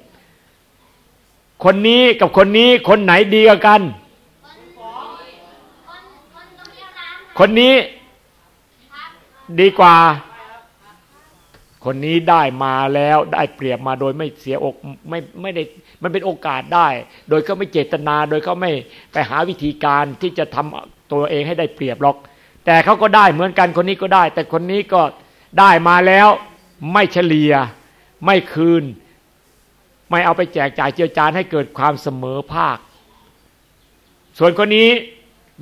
คนนี้กับคนนี้คนไหนดีกว่ากัน คนนี้ดีกว่า คนนี้ได้มาแล้วได้เปรียบมาโดยไม่เสียอกไม่ไม่ได้มันเป็นโอกาสได้ โดยเขาไม่เจตนา โดยเขาไม่ไปหาวิธีการที่จะทำตัวเองให้ได้เปรียบหรอก แต่เขาก็ได้เหมือนกันคนนี้ก็ได้ แต่คนนี้ก็ได้มาแล้วไม่เฉลียไม่คืน ไม่เอาไปแจกจ่ายเจือจานให้เกิดความเสมอภาค ส่วนคนนี้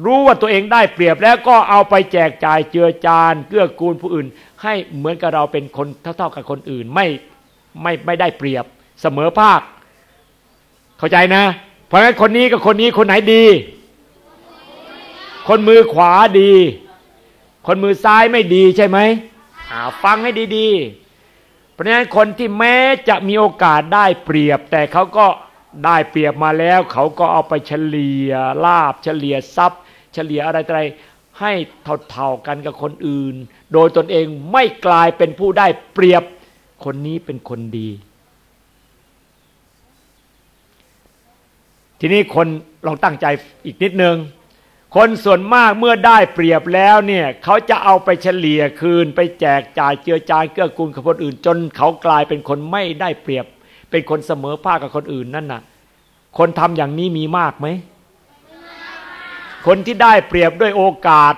รู้ว่าตัวเองได้เปรียบแล้วก็เอาไปแจกจ่ายเจือจานเกื้อกูลผู้อื่น ให้เหมือนกับเราเป็นคนเท่าๆกับคนอื่น ไม่ไม่ไม่ได้เปรียบเสมอภาค เข้าใจนะ เพราะฉะนั้นคนนี้กับคนนี้คนไหนดี คนมือขวาดี คนมือซ้ายไม่ดีใช่ไหมฟังให้ดีๆ เพราะฉะนั้นคนที่แม้จะมีโอกาสได้เปรียบ แต่เขาก็ได้เปรียบมาแล้ว เขาก็เอาไปเฉลี่ยลาบ เฉลี่ยทรัพย์ เฉลี่ยอะไรอะไรให้เท่าๆกันกับคนอื่น โดยตนเองไม่กลายเป็นผู้ได้เปรียบคนนี้เป็นคนดี ทีนี้คนลองตั้งใจอีกนิดนึง คนส่วนมากเมื่อได้เปรียบแล้วเนี่ยเขาจะเอาไปเฉลี่ยคืน ไปแจกจ่ายเจือจานเกื้อกูลกับคนอื่น จนเขากลายเป็นคนไม่ได้เปรียบ เป็นคนเสมอภาคกับคนอื่นนั่นน่ะ คนทำอย่างนี้มีมากไหมคนที่ได้เปรียบด้วยโอกาส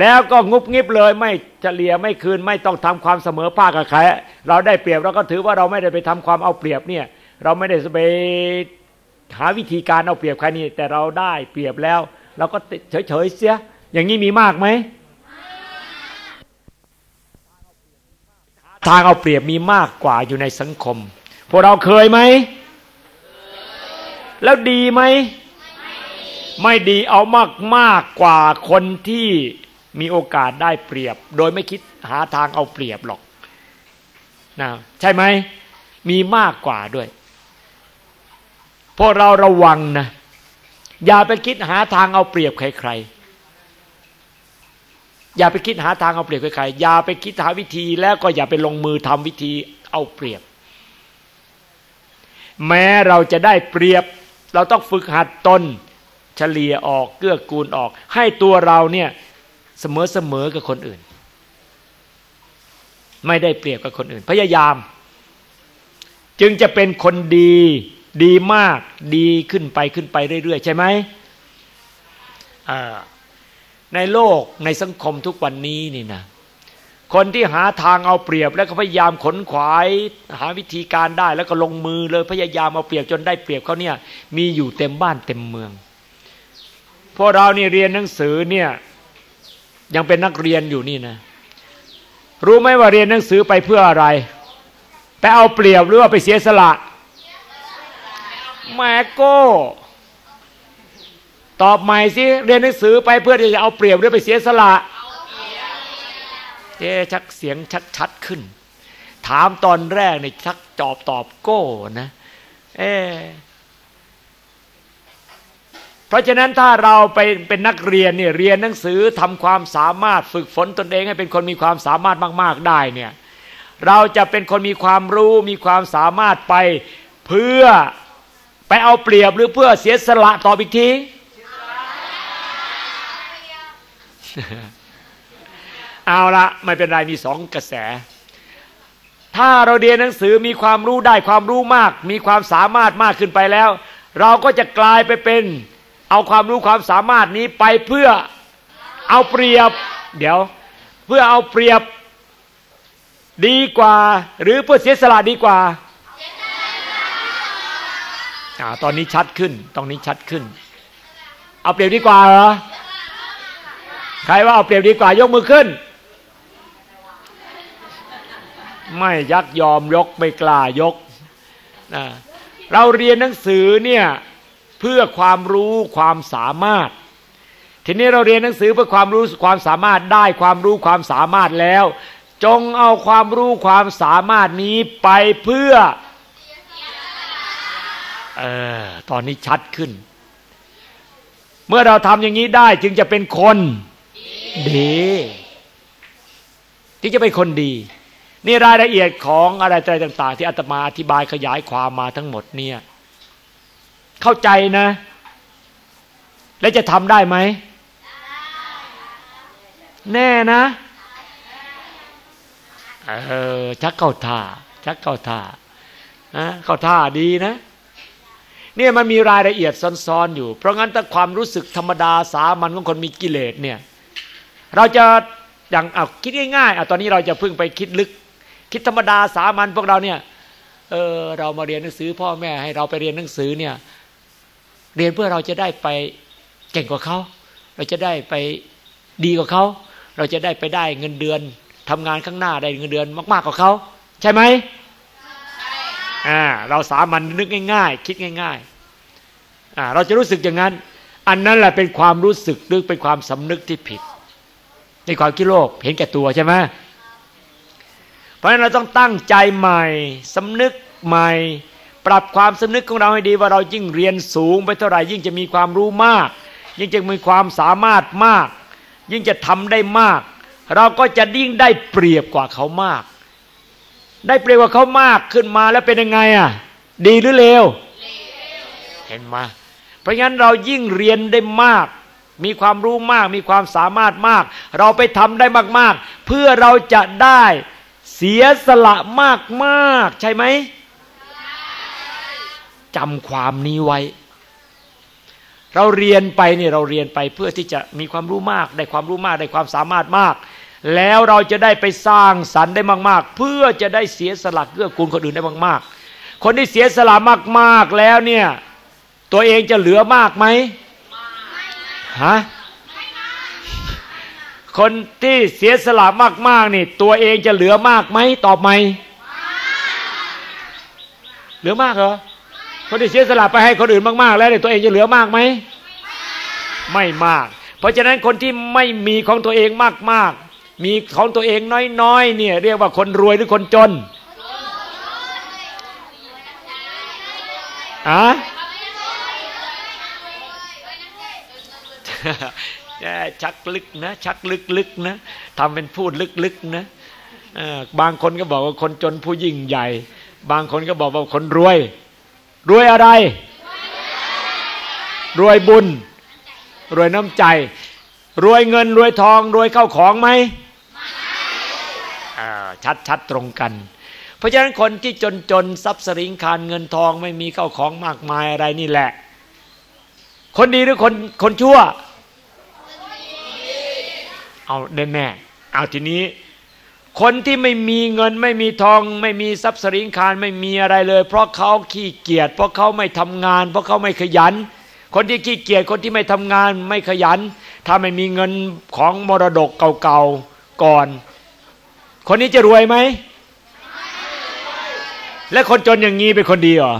แล้วก็งุบงิบเลยไม่เฉลี่ยไม่คืนไม่ต้องทำความเสมอภาคกับใครเราได้เปรียบเราก็ถือว่าเราไม่ได้ไปทำความเอาเปรียบเนี่ยเราไม่ได้ไปหาวิธีการเอาเปรียบใครนี่แต่เราได้เปรียบแล้ว เราก็เฉยๆเสีย อย่างนี้มีมากไหมทางเอาเปรียบมีมากกว่าอยู่ในสังคม พวกเราเคยไหม แล้วดีไหม ไม่ดีเอามากมากกว่าคนที่ มีโอกาสได้เปรียบ โดยไม่คิดหาทางเอาเปรียบหรอกนะใช่ไหมมีมากกว่าด้วยพวกเราระวังนะอย่าไปคิดหาทางเอาเปรียบใครๆอย่าไปคิดหาทางเอาเปรียบใครๆอย่าไปคิดหาวิธีแล้วก็อย่าไปลงมือทำวิธีเอาเปรียบ แม้เราจะได้เปรียบ เราต้องฝึกหัดตนเฉลี่ยออกเกื้อกูลออก ให้ตัวเราเนี่ย เสมอเสมอกับคนอื่น ไม่ได้เปรียบกับคนอื่น พยายาม จึงจะเป็นคนดี ดีมาก ดีขึ้นไปขึ้นไปเรื่อยๆ ใช่ไหมในโลกในสังคมทุกวันนี้นี่นะคนที่หาทางเอาเปรียบแล้วก็พยายามขนขวาย หาวิธีการได้แล้วก็ลงมือเลยพยายามเอาเปรียบจนได้เปรียบเขาเนี่ยมีอยู่เต็มบ้านเต็มเมืองพวกเรานี่เรียนหนังสือเนี่ย ยังเป็นนักเรียนอยู่นี่นะ รู้ไหมว่าเรียนหนังสือไปเพื่ออะไรไปเอาเปรียบหรือว่าไปเสียสละแม่โก้ตอบใหม่สิเรียนหนังสือไปเพื่อที่จะเอาเปรียบหรือไปเสียสละเจ๊ชักเสียงชัดขึ้น ถามตอนแรกในชักจอบตอบโก้นะ เอเพ ราะฉะนั้นถ้าเราไปเป็นนักเรียนเนี่ยเรียนหนังสือทำความสามารถฝึกฝนตนเองให้เป็นคนมีความสามารถมาก ๆได้เนี่ยเราจะเป็นคนมีความรู้มีความสามารถไปเพื่อไปเอาเปรียบหรือเพื่อเสียสละตอบอีกทีเอาละไม่เป็นไรมีสองกระแส ถ้าเราเรียนหนังสือมีความรู้ได้ความรู้มาก มีความสามารถมากขึ้นไปแล้ว เราก็จะกลายไปเป็น เอาความรู้ความสามารถนี้ไปเพื่อเอาเปรียบ เดี๋ยว เพื่อเอาเปรียบดีกว่า หรือเพื่อเสียสละดีกว่าอ่า ตอนนี้ชัดขึ้น ตรงนี้ชัดขึ้น เอาเปรียบดีกว่าเหรอใครว่าเอาเปรียบดีกว่ายกมือขึ้น ไม่ยักยอมยกไม่กล้ายกนะเราเรียนหนังสือเนี่ย พื่อความรู้ความสามารถ ทีนี้เราเรียนหนังสือเพื่อความรู้ความสามารถได้ความรู้ความสามารถแล้ว จงเอาความรู้ความสามารถนี้ไปเพื่อเออตอนนี้ชัดขึ้น เมื่อเราทำอย่างนี้ได้จึงจะเป็นคนดีที่จะเป็นคนดี นี่รายละเอียดของอะไรอะไรต่าง ๆ ที่อาตมาอธิบายขยายความมาทั้งหมดเนี่ย เข้าใจนะ และจะทำได้ไหม แน่นะ เออ ชักเข้าท่า ชักเข้าท่านะเข้าท่าดีนะเนี่ยมันมีรายละเอียดซ้อนๆอยู่ เพราะงั้นถ้าความรู้สึกธรรมดาสามัญของคนมีกิเลสเนี่ย เราจะอย่างเอาคิดง่ายๆเอาตอนนี้เราจะพึ่งไปคิดลึก คิดธรรมดาสามัญพวกเราเนี่ย เออเรามาเรียนหนังสือพ่อแม่ให้เราไปเรียนหนังสือเนี่ย เรียนเพื่อเราจะได้ไปเก่งกว่าเขา เราจะได้ไปดีกว่าเขา เราจะได้ไปได้เงินเดือนทำงานข้างหน้าได้เงินเดือนมาก ๆกว่าเขา ใช่ไหมอ่าเราสามัญนึกง่าย ๆ คิดง่ายๆอ่าเราจะรู้สึกอย่างนั้น อันนั้นแหละเป็นความรู้สึกหรือเป็นความสำนึกที่ผิด ในความคิดโลกเห็นแก่ตัวใช่ไหมเพราะฉะนั้นเราต้องตั้งใจใหม่สำนึกใหม่ ปรับความสนึกของเราให้ดีว่าเรายิ่งเรียนสูงไปเท่าไหร่ยิ่งจะมีความรู้มาก ยิ่งจะมีความสามารถมาก ยิ่งจะทำได้มาก เราก็จะยิ่งได้เปรียบกว่าเขามาก ได้เปรียบกว่าเขามากขึ้นมาแล้วเป็นยังไงอะดีหรือเลวเห็นไหมเพราะงั้นเรายิ่งเรียนได้มาก มีความรู้มาก มีความสามารถมาก เราไปทำได้มากๆ เพื่อเราจะได้เสียสละมากๆ ใช่ไหม จำความนี้ไว้ เราเรียนไปนี่เราเรียนไปเพื่อที่จะมีความรู้มาก ได้ความรู้มากได้ความสามารถมาก แล้วเราจะได้ไปสร้างสรรค์ได้มาก ๆ เพื่อจะได้เสียสละเกื้อกูลคนอื่นได้มาก ๆ คนที่เสียสละมาก ๆ แล้วเนี่ย ตัวเองจะเหลือมากไหมฮะคนที่เสียสละมากๆนี่ ตัวเองจะเหลือมากไหมตอบไหมเหลือมากเหรอ คนที่เสียสละไปให้คนอื่นมากๆ แล้วเนี่ยตัวเองจะเหลือมากไหมไม่มาก เพราะฉะนั้นคนที่ไม่มีของตัวเองมากๆ มีของตัวเองน้อยๆเนี่ยเรียกว่าคนรวยหรือคนจนอะชักลึกนะ ชักลึกๆนะทำเป็นพูดลึกๆนะบางคนก็บอกว่าคนจนผู้ยิ่งใหญ่ บางคนก็บอกว่าคนรวย รวยอะไร รวยบุญ รวยน้ำใจ รวยเงินรวยทอง รวยเข้าของไหมชัดชัดตรงกัน เพราะฉะนั้นคนที่จนจนทรัพย์สริงคารเงินทองไม่มีเข้าของมากมายอะไรนี่แหละ คนดีหรือคนคนชั่ว เอาแน่แน่เอาทีนี้ คนที่ไม่มีเงินไม่มีทอง ไม่มีทรัพย์สินคารไม่มีอะไรเลย เพราะเขาขี้เกียจเพราะเขาไม่ทำงาน เพราะเขาไม่ขยัน คนที่ขี้เกียจคนที่ไม่ทำงานไม่ขยัน ถ้าไม่มีเงินของมรดกเก่าๆก่อน คนนี้จะรวยไหมและคนจนอย่างนี้เป็นคนดีเหรอ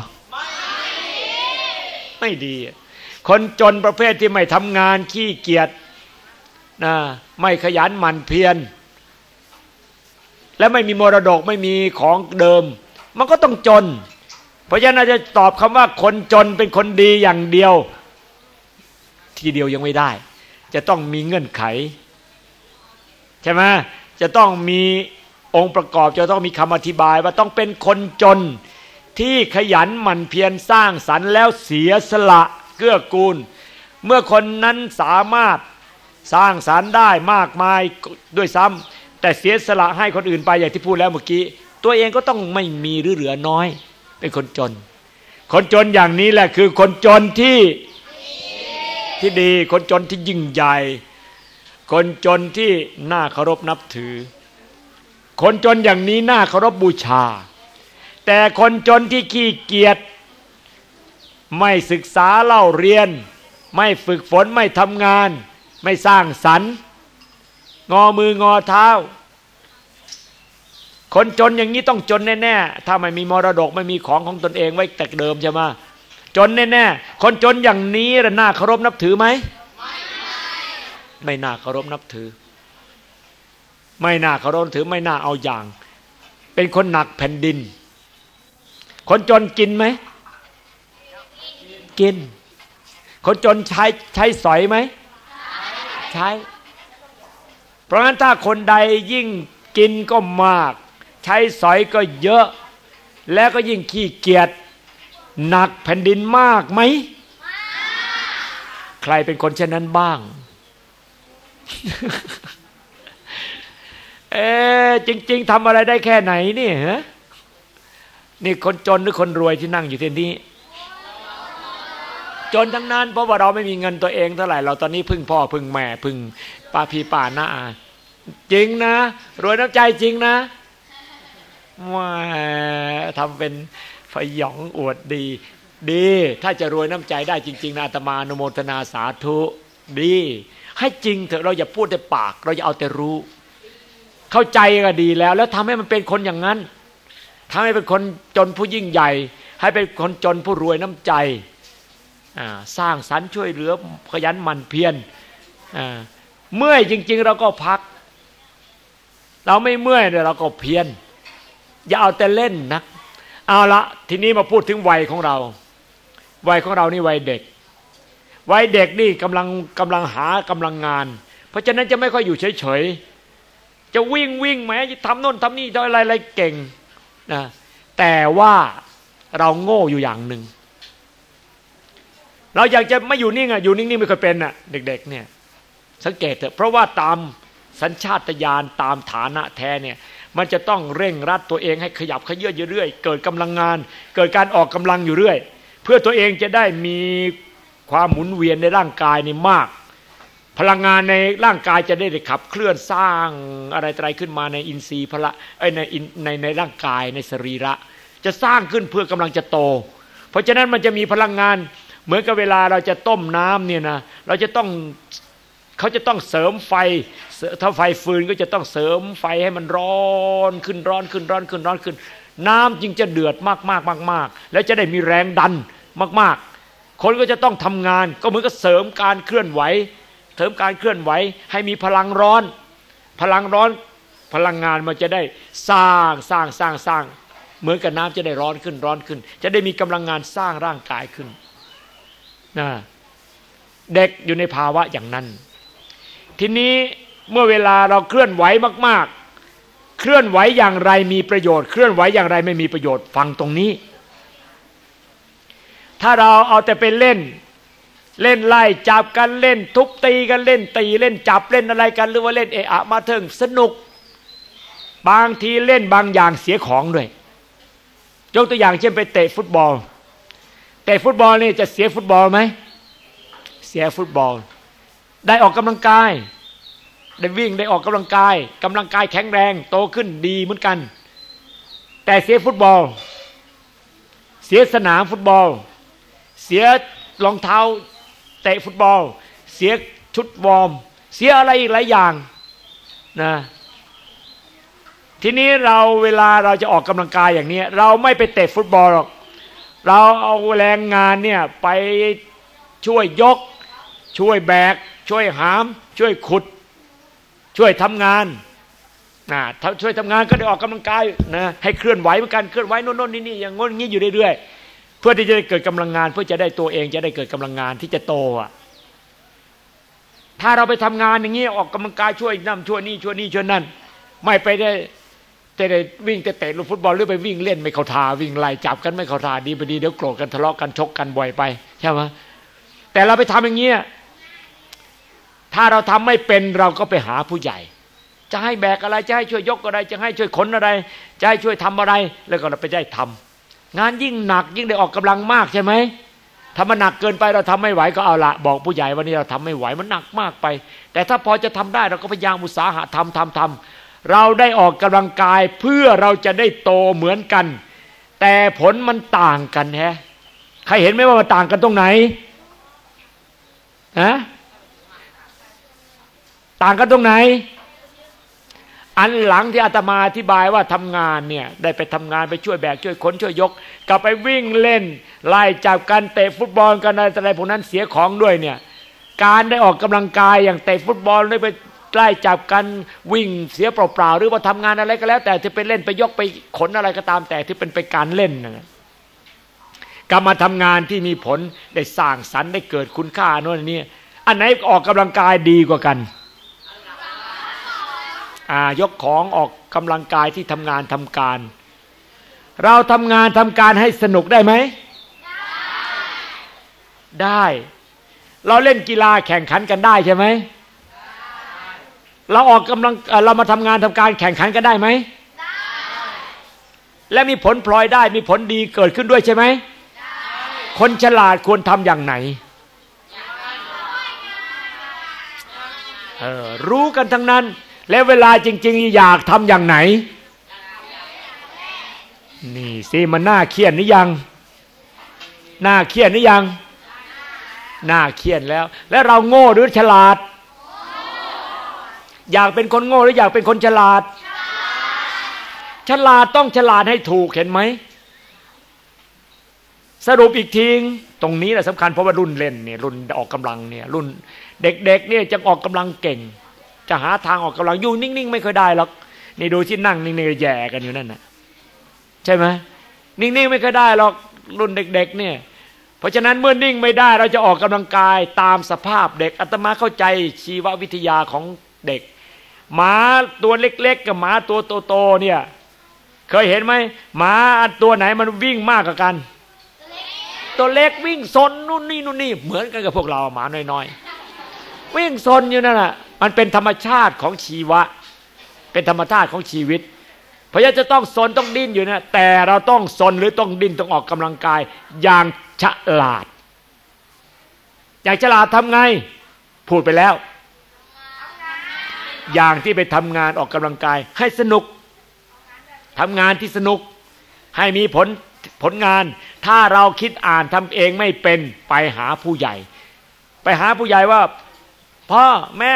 ไม่ดี คนจนประเภทที่ไม่ทำงานขี้เกียจนะไม่ขยันหมั่นเพียร และไม่มีมรดกไม่มีของเดิม มันก็ต้องจน เพราะฉะนั้นจะตอบคำว่าคนจนเป็นคนดีอย่างเดียว ทีเดียวยังไม่ได้ จะต้องมีเงื่อนไข ใช่ไหมจะต้องมีองค์ประกอบจะต้องมีคำอธิบายว่าต้องเป็นคนจนที่ขยันหมั่นเพียรสร้างสรรค์แล้วเสียสละเกื้อกูล เมื่อคนนั้นสามารถสร้างสารรค์ได้มากมายด้วยซ้ำ แต่เสียสละให้คนอื่นไปอย่างที่พูดแล้วเมื่อกี้ ตัวเองก็ต้องไม่มีหรือเหลือน้อย เป็นคนจน คนจนอย่างนี้แหละคือคนจนที่ที่ดี คนจนที่ยิ่งใหญ่ คนจนที่น่าเคารพนับถือ คนจนอย่างนี้น่าเคารพบบูชา แต่คนจนที่ขี้เกียจไม่ศึกษาเล่าเรียน ไม่ฝึกฝนไม่ทำงาน ไม่สร้างสรรค์ งอมืองอเท้า คนจนอย่างนี้ต้องจนแน่ๆถ้าไม่มีมรดกไม่มีของของตนเองไว้แต่เดิมใช่ไหมจนแน่ๆคนจนอย่างนี้ระน่าเคารพนับถือไหมไม่น่าเคารพนับถือ ไม่น่าเคารพถือไม่น่าเอาอย่าง เป็นคนหนักแผ่นดิน คนจนกินไหมกิน คนจนใช้ใช้สอยไหมใช้ เพราะฉะนั้นถ้าคนใดยิ่งกินก็มาก ใช้สอยก็เยอะ แล้วก็ยิ่งขี้เกียจหนักแผ่นดินมากไหม ใครเป็นคนเช่นนั้นบ้าง เอ๊จริง ๆทำอะไรได้แค่ไหนนี่ฮะนี่คนจนหรือคนรวยที่นั่งอยู่ที่นี้ จนทั้งนั้นเพราะว่าเราไม่มีเงินตัวเองเท่าไหร่เราตอนนี้พึ่งพ่อพึ่งแม่พึ่ง ป้าพีป้าหน้าจริงนะ รวยน้ำใจจริงนะว่าทำเป็นฟยองอวดดี ดี ถ้าจะรวยน้ำใจได้จริง ๆนะอาตมานุโมทนาสาธุดี ให้จริงเถอะเราอย่าพูดแต่ปาก เราอย่าเอาแต่รู้ เข้าใจก็ดีแล้ว แล้วทำให้มันเป็นคนอย่างนั้นทำให้เป็นคนจนผู้ยิ่งใหญ่ ให้เป็นคนจนผู้รวยน้ำใจสร้างสรรค์ช่วยเหลือขยันหมั่นเพียร เมื่อยจริง ๆ เราก็พัก เราไม่เมื่อยเนี่ยเราก็เพียรอย่าเอาแต่เล่นนะเอาละทีนี้มาพูดถึงวัยของเรา วัยของเรานี่วัยเด็ก วัยเด็กนี่กำลังกำลังหากำลังงาน เพราะฉะนั้นจะไม่ค่อยอยู่เฉยๆจะวิ่งวิ่งไหมจะทำโน่นทำนี่ทำอะไรอะไรเก่งนะแต่ว่าเราโง่อยู่อย่างหนึ่งเราอยากจะไม่อยู่นิ่งอะอยู่นิ่งๆไม่เคยเป็นอะ เด็ก ๆ เนี่ย สังเกตเถอะเพราะว่าตามสัญชาตญาณตามฐานะแท้เนี่ยมันจะต้องเร่งรัดตัวเองให้ขยับขยื่นอยู่เรื่อย เกิดกำลังงาน เกิดการออกกำลังอยู่เรื่อย เพื่อตัวเองจะได้มีความหมุนเวียนในร่างกายนี่มาก พลังงานในร่างกายจะได้ขับเคลื่อนสร้างอะไรอะไรขึ้นมาในอินทรีย์พละไอในในในร่างกายในสรีระ จะสร้างขึ้นเพื่อกำลังจะโต เพราะฉะนั้นมันจะมีพลังงานเหมือนกับเวลาเราจะต้มน้ำเนี่ยนะเราจะต้อง เขาจะต้องเสริมไฟ ถ้าไฟฟืนก็จะต้องเสริมไฟให้มันร้อนขึ้นร้อนขึ้นร้อนขึ้นร้อนขึ้น น้ำจึงจะเดือดมากมากมากมากแล้วจะได้มีแรงดันมาก ๆ คนก็จะต้องทำงาน ก็เหมือนกับเสริมการเคลื่อนไหว เสริมการเคลื่อนไหว ให้มีพลังร้อน พลังร้อนพลังงานมันจะได้สร้างสร้างสร้างสร้าง เหมือนกับน้ำจะได้ร้อนขึ้นร้อนขึ้น จะได้มีกำลังงานสร้างร่างกายขึ้นนะเด็กอยู่ในภาวะอย่างนั้น ทีนี้เมื่อเวลาเราเคลื่อนไหวมาก ๆ เคลื่อนไหวอย่างไรมีประโยชน์ เคลื่อนไหวอย่างไรไม่มีประโยชน์ฟังตรงนี้ ถ้าเราเอาแต่ไปเล่น เล่นไล่จับกันเล่น ทุบตีกันเล่นตีเล่นจับเล่นอะไรกันหรือว่าเล่นเอะอะมาเถิงสนุก บางทีเล่นบางอย่างเสียของด้วยยกตัวอย่างเช่นไปเตะฟุตบอลเตะฟุตบอลนี่จะเสียฟุตบอลไหมเสียฟุตบอล ได้ออกกำลังกาย ได้วิ่งได้ออกกำลังกายกำลังกายแข็งแรง โตขึ้นดีเหมือนกัน แต่เสียฟุตบอล เสียสนามฟุตบอล เสียรองเท้าเตะฟุตบอล เสียชุดวอร์ม เสียอะไรอีกหลายอย่างนะทีนี้เราเวลาเราจะออกกำลังกายอย่างนี้ เราไม่ไปเตะฟุตบอลหรอกเราเอาแรงงานเนี่ยไปช่วยยกช่วยแบก ช่วยหาม ช่วยขุด ช่วยทำงานนะช่วยทำงานก็ได้ออกกำลังกายนะให้เคลื่อนไหวเหมือนกันเคลื่อนไหวโน่นนี่นี่อย่างงนี้อยู่เรื่อยๆเพื่อที่จะได้เกิดกำลังงาน เพื่อจะได้ตัวเองจะได้เกิดกำลังงานที่จะโตอะถ้าเราไปทำงานอย่างนี้ออกกำลังกายช่วยนั่นช่วยนี่ช่วยนี่ช่วยนั่น ไม่ไปได้แต่ได้วิ่งแต่เตะลูกฟุตบอลหรือไปวิ่งเล่นไม่เข้าทาวิ่งไล่จับกันไม่เข้าทาดีไปดีเดี๋ยวโกรธกันทะเลาะกันชกกันบ่อยไปใช่ไหมแต่เราไปทำอย่างเงี้ย ถ้าเราทำไม่เป็นเราก็ไปหาผู้ใหญ่ จะให้แบกอะไรจะให้ช่วยยกอะไร จะให้ช่วยขนอะไร จะให้ช่วยทำอะไร แล้วก็เราไปได้ทำงานยิ่งหนักยิ่งได้ออกกำลังมากใช่ไหมถ้ามันหนักเกินไปเราทำไม่ไหวก็เอาละบอกผู้ใหญ่วันนี้เราทำไม่ไหวมันหนักมากไป แต่ถ้าพอจะทำได้เราก็พยายามอุตสาหะทำทำทำเราได้ออกกำลังกายเพื่อเราจะได้โตเหมือนกัน แต่ผลมันต่างกันแฮะใครเห็นไหมว่ามันต่างกันตรงไหนฮะ ต่างกันตรงไหน อันหลังที่อาตมาอธิบายว่าทำงานเนี่ยได้ไปทำงานไปช่วยแบกช่วยขนช่วยยก กลับไปวิ่งเล่นไล่จับกันเตะฟุตบอลกันอะไรอะไรพวกนั้นเสียของด้วยเนี่ยการได้ออกกำลังกายอย่างเตะฟุตบอลได้ไปไล่จับกันวิ่งเสียเปล่าๆหรือว่าทำงานอะไรก็แล้ว แต่ที่ไปเล่นไปยกไปขนอะไรก็ตามแต่ที่เป็นไปการเล่นนะกรรมาทำงานที่มีผลได้สร้างสรรค์ได้เกิดคุณค่าโน่นนี่อันไหนออกกำลังกายดีกว่ากัน ยกของออกกำลังกายที่ทำงานทำการ เราทำงานทำการให้สนุกได้ไหม ได้ เราเล่นกีฬาแข่งขันกันได้ใช่ไหม เราออกกำลังเรามาทำงานทำการแข่งขันกันได้ไหมและมีผลพลอยได้มีผลดีเกิดขึ้นด้วยใช่ไหม คนฉลาดควรทำอย่างไหนรู้กันทั้งนั้น แล้วเวลาจริง ๆ อยากทำอย่างไหน นี่สิมันน่าเครียดนี่ยังน่าเครียดนี่ยังน่าเครียดแล้ว แล้วเราโง่หรือฉลาด อยากเป็นคนโง่หรืออยากเป็นคนฉลาด ฉลาดต้องฉลาดให้ถูกเห็นไหมสรุปอีกทีตรงนี้แหละสำคัญเพราะว่ารุ่นเล่นเนี่ยรุ่นออกกำลังเนี่ยรุ่นเด็กๆเนี่ยจะออกกำลังเก่ง จะหาทางออกกำลังอยู่นิ่งๆ ไม่เคยได้หรอกนี่ดูที่นั่งนิ่งๆแย่กันอยู่นั่นนะใช่ไหมนิ่งๆไม่เคยได้หรอกรุ่นเด็ก ๆ เนี่ย เพราะฉะนั้นเมื่อนิ่งไม่ได้เราจะออกกำลังกายตามสภาพเด็กอาตมาเข้าใจชีววิทยาของเด็กหมาตัวเล็ก ๆ กับหมาตัวโตๆเนี่ย เคยเห็นไหมหมาตัวไหนมันวิ่งมากกว่ากัน ตัวเล็กวิ่งซนนู่นนี่นู่นนี่เหมือนกันกับพวกเราหมาน้อยๆวิ่งซนอยู่นั่นแหละ มันเป็นธรรมชาติของชีวะ เป็นธรรมชาติของชีวิตพราะฉะนั้นจะต้องสนต้องดิ้นอยู่นะ แต่เราต้องสนหรือต้องดิ้นต้องออกกำลังกาย อย่างฉลาด อย่างฉลาดทำไง พูดไปแล้ว อย่างที่ไปทำงานออกกำลังกาย ให้สนุกทำงานที่สนุก ให้มีผลผลงาน ถ้าเราคิดอ่านทำเองไม่เป็นไปหาผู้ใหญ่ ไปหาผู้ใหญ่ว่า พ่อแม่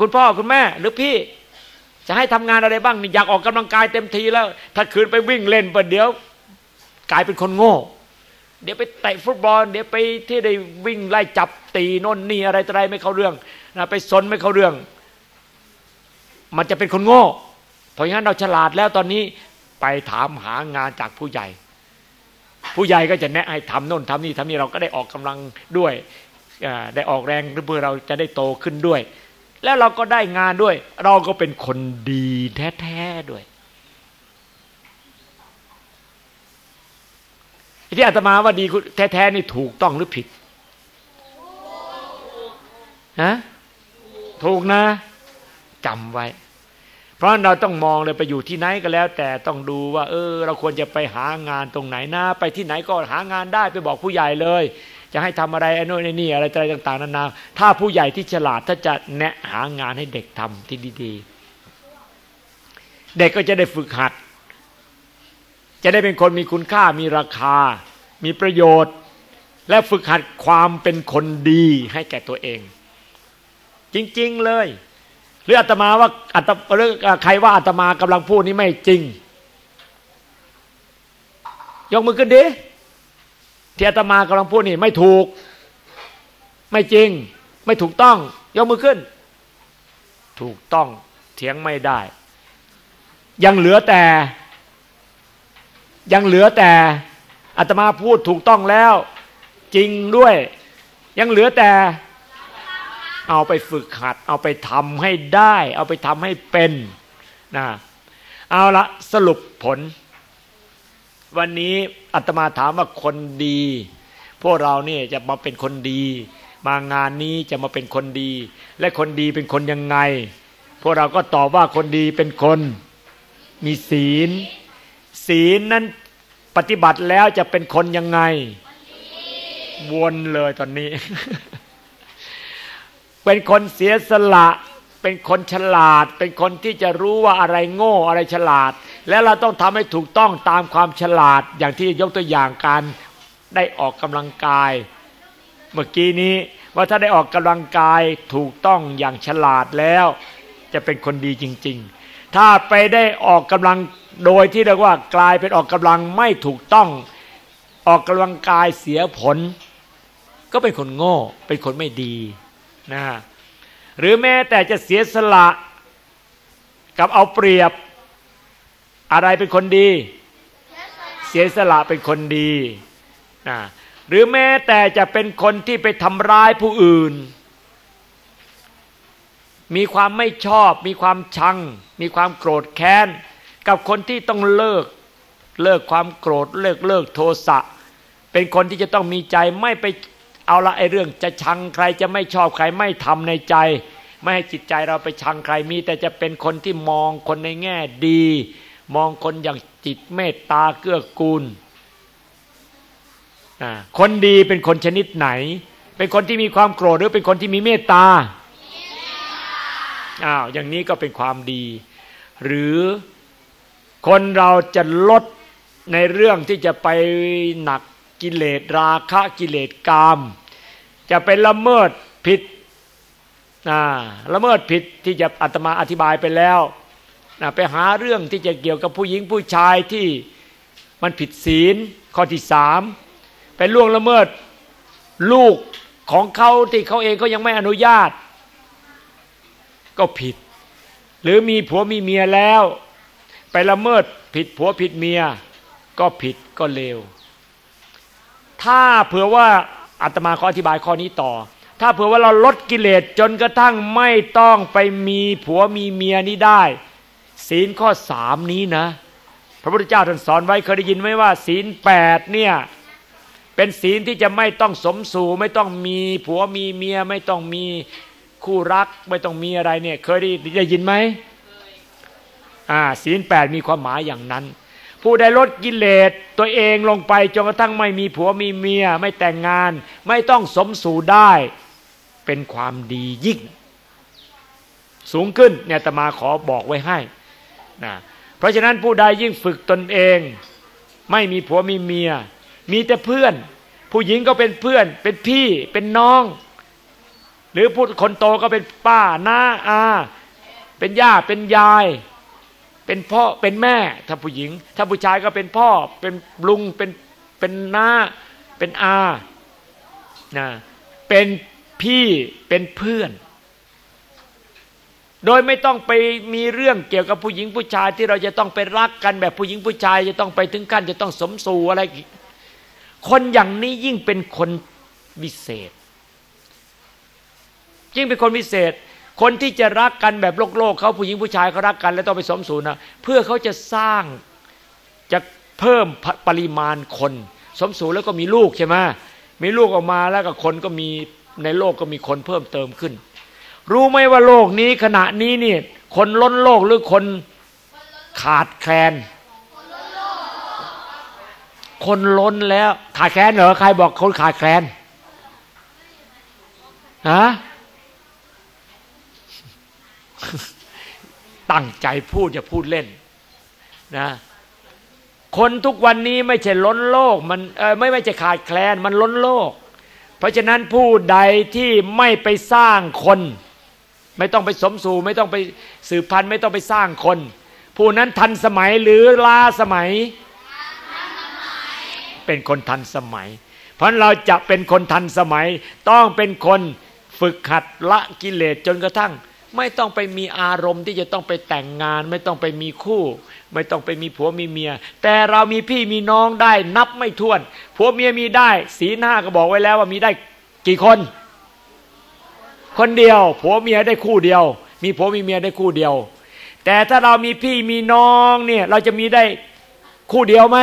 คุณพ่อคุณแม่หรือพี่ จะให้ทำงานอะไรบ้างนี่อยากออกกำลังกายเต็มทีแล้ว ถ้าคืนไปวิ่งเล่นประเดี๋ยว กลายเป็นคนโง่ เดี๋ยวไปเตะฟุตบอล เดี๋ยวไปที่ได้วิ่งไล่จับตีน่นนี่อะไรอะไรไม่เข้าเรื่องนะไปสนไม่เข้าเรื่อง มันจะเป็นคนโง่ เพราะงั้นเราฉลาดแล้วตอนนี้ไปถามหางานจากผู้ใหญ่ ผู้ใหญ่ก็จะแนะให้ทำโน่นทำนี่ทำนี่เราก็ได้ออกกำลังด้วยได้ออกแรงเพื่อเราจะได้โตขึ้นด้วย แล้วเราก็ได้งานด้วย เราก็เป็นคนดีแท้ๆด้วยที่อาตมาว่าดีแท้ๆนี่ถูกต้องหรือผิดฮะถูกนะจำไว้ เพราะเราต้องมองเลยไปอยู่ที่ไหนก็แล้ว แต่ต้องดูว่า เออ เราควรจะไปหางานตรงไหนนะไปที่ไหนก็หางานได้ไปบอกผู้ใหญ่เลย จะให้ทำอะไรไอ้นู่นไอ้นี่อะไรอะไรต่าง ๆนานาถ้าผู้ใหญ่ที่ฉลาดถ้าจะแนะหางานให้เด็กทำที่ดีๆ เด็กก็จะได้ฝึกหัด จะได้เป็นคนมีคุณค่ามีราคา มีประโยชน์ และฝึกหัดความเป็นคนดีให้แก่ตัวเอง จริงๆเลย หรืออาตมาว่าอาตหรือใครว่าอาตมากำลังพูดนี้ไม่จริงยกมือขึ้นดิ ที่อาตมากำลังพูดนี่ไม่ถูก ไม่จริง ไม่ถูกต้อง ยกมือขึ้น ถูกต้องเถียงไม่ได้ ยังเหลือแต่ ยังเหลือแต่อาตมาพูดถูกต้องแล้ว จริงด้วย ยังเหลือแต่ เอาไปฝึกหัด เอาไปทำให้ได้ เอาไปทำให้เป็นนะเอาละสรุปผล วันนี้อาตมาถามว่าคนดี พวกเราเนี่ยจะมาเป็นคนดี มางานนี้จะมาเป็นคนดี และคนดีเป็นคนยังไง พวกเราก็ตอบว่าคนดีเป็นคน มีศีล ศีลนั้นปฏิบัติแล้วจะเป็นคนยังไง วนเลยตอนนี้ เป็นคนเสียสละ เป็นคนฉลาด เป็นคนที่จะรู้ว่าอะไรโง่อะไรฉลาด และเราต้องทำให้ถูกต้องตามความฉลาดอย่างที่ยกตัวอย่างการได้ออกกำลังกาย เมื่อกี้นี้ว่าถ้าได้ออกกำลังกายถูกต้องอย่างฉลาดแล้ว จะเป็นคนดีจริง ๆ ถ้าไปได้ออกกำลังโดยที่เรียกว่ากลายเป็นออกกำลังไม่ถูกต้องออกกำลังกายเสียผล ก็เป็นคนโง่ เป็นคนไม่ดีนะหรือแม้แต่จะเสียสละกับเอาเปรียบ อะไรเป็นคนดี เสียสละเป็นคนดีนะหรือแม้แต่จะเป็นคนที่ไปทำร้ายผู้อื่น มีความไม่ชอบ มีความชัง มีความโกรธแค้น กับคนที่ต้องเลิกเลิกความโกรธ เลิกเลิกโทสะ เป็นคนที่จะต้องมีใจไม่ไปเอาละไอ้เรื่องจะชังใครจะไม่ชอบใครไม่ทำในใจ ไม่ให้จิตใจเราไปชังใครมี แต่จะเป็นคนที่มองคนในแง่ดี มองคนอย่างจิตเมตตาเกื้อกูล คนดีเป็นคนชนิดไหน เป็นคนที่มีความโกรธหรือเป็นคนที่มีเมตตาอ้าวอย่างนี้ก็เป็นความดี หรือคนเราจะลดในเรื่องที่จะไปหนักกิเลสราคะกิเลสกาม จะเป็นละเมิดผิดละเมิดผิดที่จะอาตมาอธิบายไปแล้ว ไปหาเรื่องที่จะเกี่ยวกับผู้หญิงผู้ชายที่มันผิดศีลข้อที่สามไปล่วงละเมิดลูกของเขาที่เขาเองก็ยังไม่อนุญาต ก็ผิด หรือมีผัวมีเมียแล้ว ไปละเมิดผิดผัวผิดเมีย ก็ผิดก็เลวถ้าเผื่อว่าอาตมาขออธิบายข้อนี้ต่อ ถ้าเผื่อว่าเราลดกิเลสจนกระทั่งไม่ต้องไปมีผัวมีเมียนี้ได้ ศีลข้อสามนี้นะ พระพุทธเจ้าท่านสอนไว้เคยได้ยินไหมว่า ศีลแปดเนี่ยเป็นศีลที่จะไม่ต้องสมสู่ ไม่ต้องมีผัวมีเมียไม่ต้องมีคู่รัก ไม่ต้องมีอะไรเนี่ย เคยได้ได้ยินไหมอ่าศีลแปดมีความหมายอย่างนั้น ผู้ใดลดกิเลสตัวเองลงไปจนกระทั่งไม่มีผัวมีเมีย ไม่แต่งงาน ไม่ต้องสมสู่ได้ เป็นความดียิ่ง สูงขึ้นเนี่ยตมาขอบอกไว้ให้ นะเพราะฉะนั้นผู้ใดยิ่งฝึกตนเอง ไม่มีผัวมีเมีย มีแต่เพื่อน ผู้หญิงก็เป็นเพื่อน เป็นพี่เป็นน้อง หรือผู้คนโตก็เป็นป้าน้าอา เป็นย่าเป็นยาย เป็นพ่อเป็นแม่ถ้าผู้หญิง ถ้าผู้ชายก็เป็นพ่อเป็นลุงเป็นเป็นน้าเป็นอานะเป็นพี่เป็นเพื่อน โดยไม่ต้องไปมีเรื่องเกี่ยวกับผู้หญิงผู้ชายที่เราจะต้องไปรักกันแบบผู้หญิงผู้ชายจะต้องไปถึงขั้นจะต้องสมสู่อะไร คนอย่างนี้ยิ่งเป็นคนวิเศษ ยิ่งเป็นคนวิเศษ คนที่จะรักกันแบบโลกโลกเขาผู้หญิงผู้ชายเขารักกัน แล้วต้องไปสมสู่นะเพื่อเขาจะสร้างจะเพิ่มปริมาณคน สมสู่แล้วก็มีลูกใช่ไหมมีลูกออกมาแล้วก็คนก็มีในโลกก็มีคนเพิ่มเติมขึ้น รู้ไหมว่าโลกนี้ขณะนี้นี่คนล้นโลกหรือคนขาดแคลน คนล้นแล้ว ขาดแคลนเหรอใครบอกคนขาดแคลนฮะตั้งใจพูดอย่าพูดเล่นนะคนทุกวันนี้ไม่ใช่ล้นโลกมันเออไม่ไม่ใช่ขาดแคลนมันล้นโลก เพราะฉะนั้นผู้ใดที่ไม่ไปสร้างคน ไม่ต้องไปสมสู่ไม่ต้องไปสืบพันธุ์ไม่ต้องไปสร้างคน ผู้นั้นทันสมัยหรือล้าสมัย เป็นคนทันสมัย เพราะเราจะเป็นคนทันสมัย ต้องเป็นคนฝึกหัดละกิเลสจนกระทั่ง ไม่ต้องไปมีอารมณ์ที่จะต้องไปแต่งงาน ไม่ต้องไปมีคู่ ไม่ต้องไปมีผัวมีเมีย แต่เรามีพี่มีน้องได้นับไม่ถ้วนผัวเมียมีได้ สีหน้าก็บอกไว้แล้วว่ามีได้กี่คน คนเดียวผัวเมียได้คู่เดียว มีผัวมีเมียได้คู่เดียว แต่ถ้าเรามีพี่มีน้องเนี่ยเราจะมีได้คู่เดียวไหม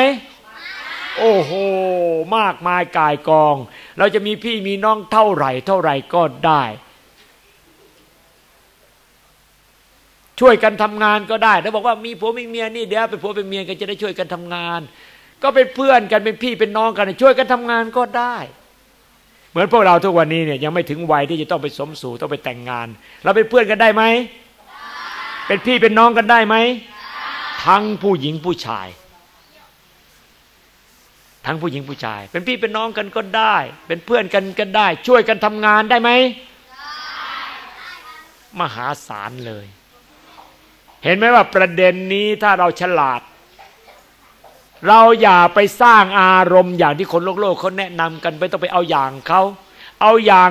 โอ้โห มากมายกายกอง เราจะมีพี่มีน้องเท่าไหร่ เท่าไหร่ก็ได้ ช่วยกันทำงานก็ได้ถ้าบอกว่ามีผัวมีเมียนี่เดี๋ยวเป็นผัวเป็นเมียกันจะได้ช่วยกันทำงาน ก็เป็นเพื่อนกันเป็นพี่เป็นน้องกันช่วยกันทำงานก็ได้ เหมือนพวกเราทุกวันนี้เนี่ยยังไม่ถึงวัยที่จะต้องไปสมสู่ต้องไปแต่งงาน เราเป็นเพื่อนกันได้ไหม เป็นพี่เป็นน้องกันได้ไหม ทั้งผู้หญิงผู้ชาย ทั้งผู้หญิงผู้ชาย เป็นพี่เป็นน้องกันก็ได้ เป็นเพื่อนกันก็ได้ ช่วยกันทำงานได้ไหมมหาศาลเลย เห็นไหมว่าประเด็นนี้ถ้าเราฉลาด เราอย่าไปสร้างอารมณ์อย่างที่คนโลกโลกเขาแนะนำกันไปต้องไปเอาอย่างเขาเอาอย่าง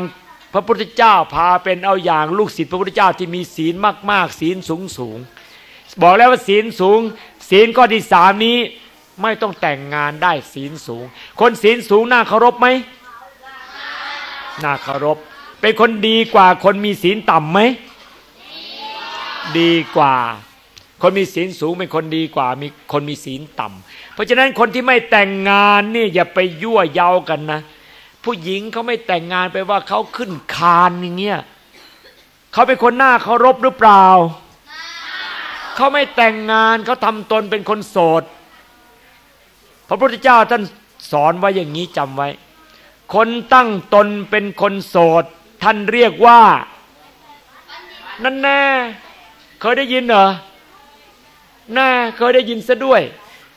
พระพุทธเจ้าพาเป็นเอาอย่างลูกศิษย์พระพุทธเจ้าที่มีศีลมาก ๆ ศีลสูงสูงบอกแล้วว่าศีลสูง ศีลข้อที่สามนี้ไม่ต้องแต่งงานได้ศีลสูง คนศีลสูงน่าเคารพไหมน่าเคารพเป็นคนดีกว่าคนมีศีลต่ำไหม ดีกว่า คนมีศีลสูงเป็นคนดีกว่า มีคนมีศีลต่ำเพราะฉะนั้นคนที่ไม่แต่งงานนี่อย่าไปยั่วเย้ากันนะ ผู้หญิงเขาไม่แต่งงานไปว่าเขาขึ้นคานอย่างเงี้ยเขาเป็นคนหน้าเคารพหรือเปล่า เขาไม่แต่งงานเขาทำตนเป็นคนโสด พระพุทธเจ้าท่านสอนไว้อย่างนี้จำไว้ คนตั้งตนเป็นคนโสด ท่านเรียกว่า นั่นแน่ เคยได้ยินเหรอ น่าเคยได้ยินซะด้วย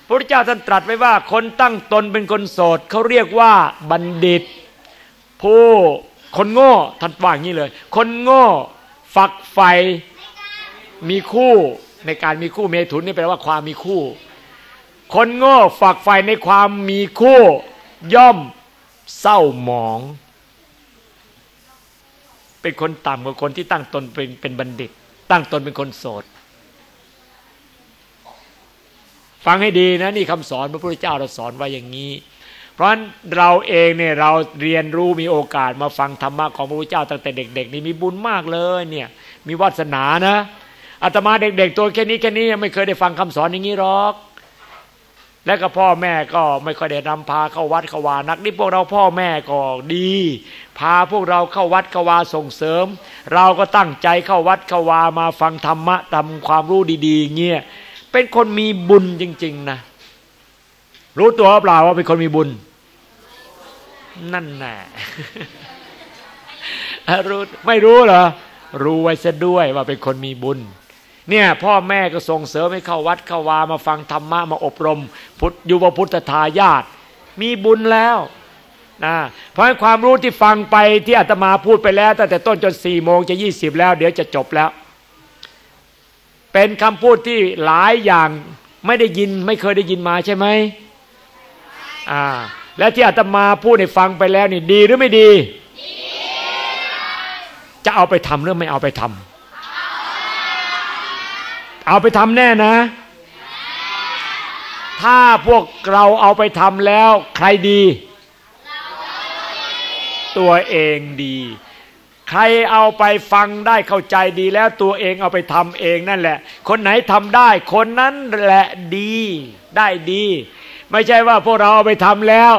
พระพุทธเจ้าท่านตรัสไว้ว่าคนตั้งตนเป็นคนโสดเขาเรียกว่าบัณฑิต ผู้คนโง่ท่านว่าอย่างนี้เลย คนโง่ฝักใฝ่มีคู่ในการมีคู่เมถุนนี่แปลว่าความมีคู่ คนโง่ฝักใฝ่ในความมีคู่ ย่อมเศร้าหมอง เป็นคนต่ำกว่าคนที่ตั้งตนเป็นเป็นบัณฑิต ตั้งตนเป็นคนโสด ฟังให้ดีนะนี่คำสอนพระพุทธเจ้าเราสอนไว้อย่างนี้ เพราะฉะนั้นเราเองเนี่ยเราเรียนรู้มีโอกาสมาฟังธรรมะของพระพุทธเจ้าตั้งแต่เด็ก ๆ นี่มีบุญมากเลยเนี่ยมีวาสนานะอาตมาเด็ก ๆ ตัวแค่นี้แค่นี้ยังไม่เคยได้ฟังคำสอนอย่างนี้หรอก และก็พ่อแม่ก็ไม่ค่อยได้นำพาเข้าวัดเข้าวานักนี่พวกเราพ่อแม่ก็ดี พาพวกเราเข้าวัดเข้าวาส่งเสริม เราก็ตั้งใจเข้าวัดเข้าวามาฟังธรรมะทำความรู้ดีๆเงี้ย เป็นคนมีบุญจริง ๆ นะ รู้ตัวเปล่าว่าเป็นคนมีบุญ นั่นแน่รู้ไม่รู้เหรอ รู้ไว้ซะด้วยว่าเป็นคนมีบุญ เนี่ยพ่อแม่ก็ส่งเสริมให้เข้าวัดเข้าวามาฟังธรรมะมาอบรม พุทธยุวพุทธทายาทมีบุญแล้วนะเพราะความรู้ที่ฟังไปที่อาตมาพูดไปแล้วตั้งแต่ต้นจนสี่โมงจะยี่สิบแล้ว เดี๋ยวจะจบแล้ว เป็นคำพูดที่หลายอย่างไม่ได้ยินไม่เคยได้ยินมาใช่ไหมอ่า และที่อาตมาพูดให้ฟังไปแล้วนี่ดีหรือไม่ดี จะเอาไปทำหรือไม่เอาไปทำเอาไปทำแน่นะ ถ้าพวกเราเอาไปทำแล้วใครดี ตัวเองดี ใครเอาไปฟังได้เข้าใจดีแล้วตัวเองเอาไปทำเองนั่นแหละ คนไหนทำได้คนนั้นแหละดีได้ดี ไม่ใช่ว่าพวกเราเอาไปทำแล้ว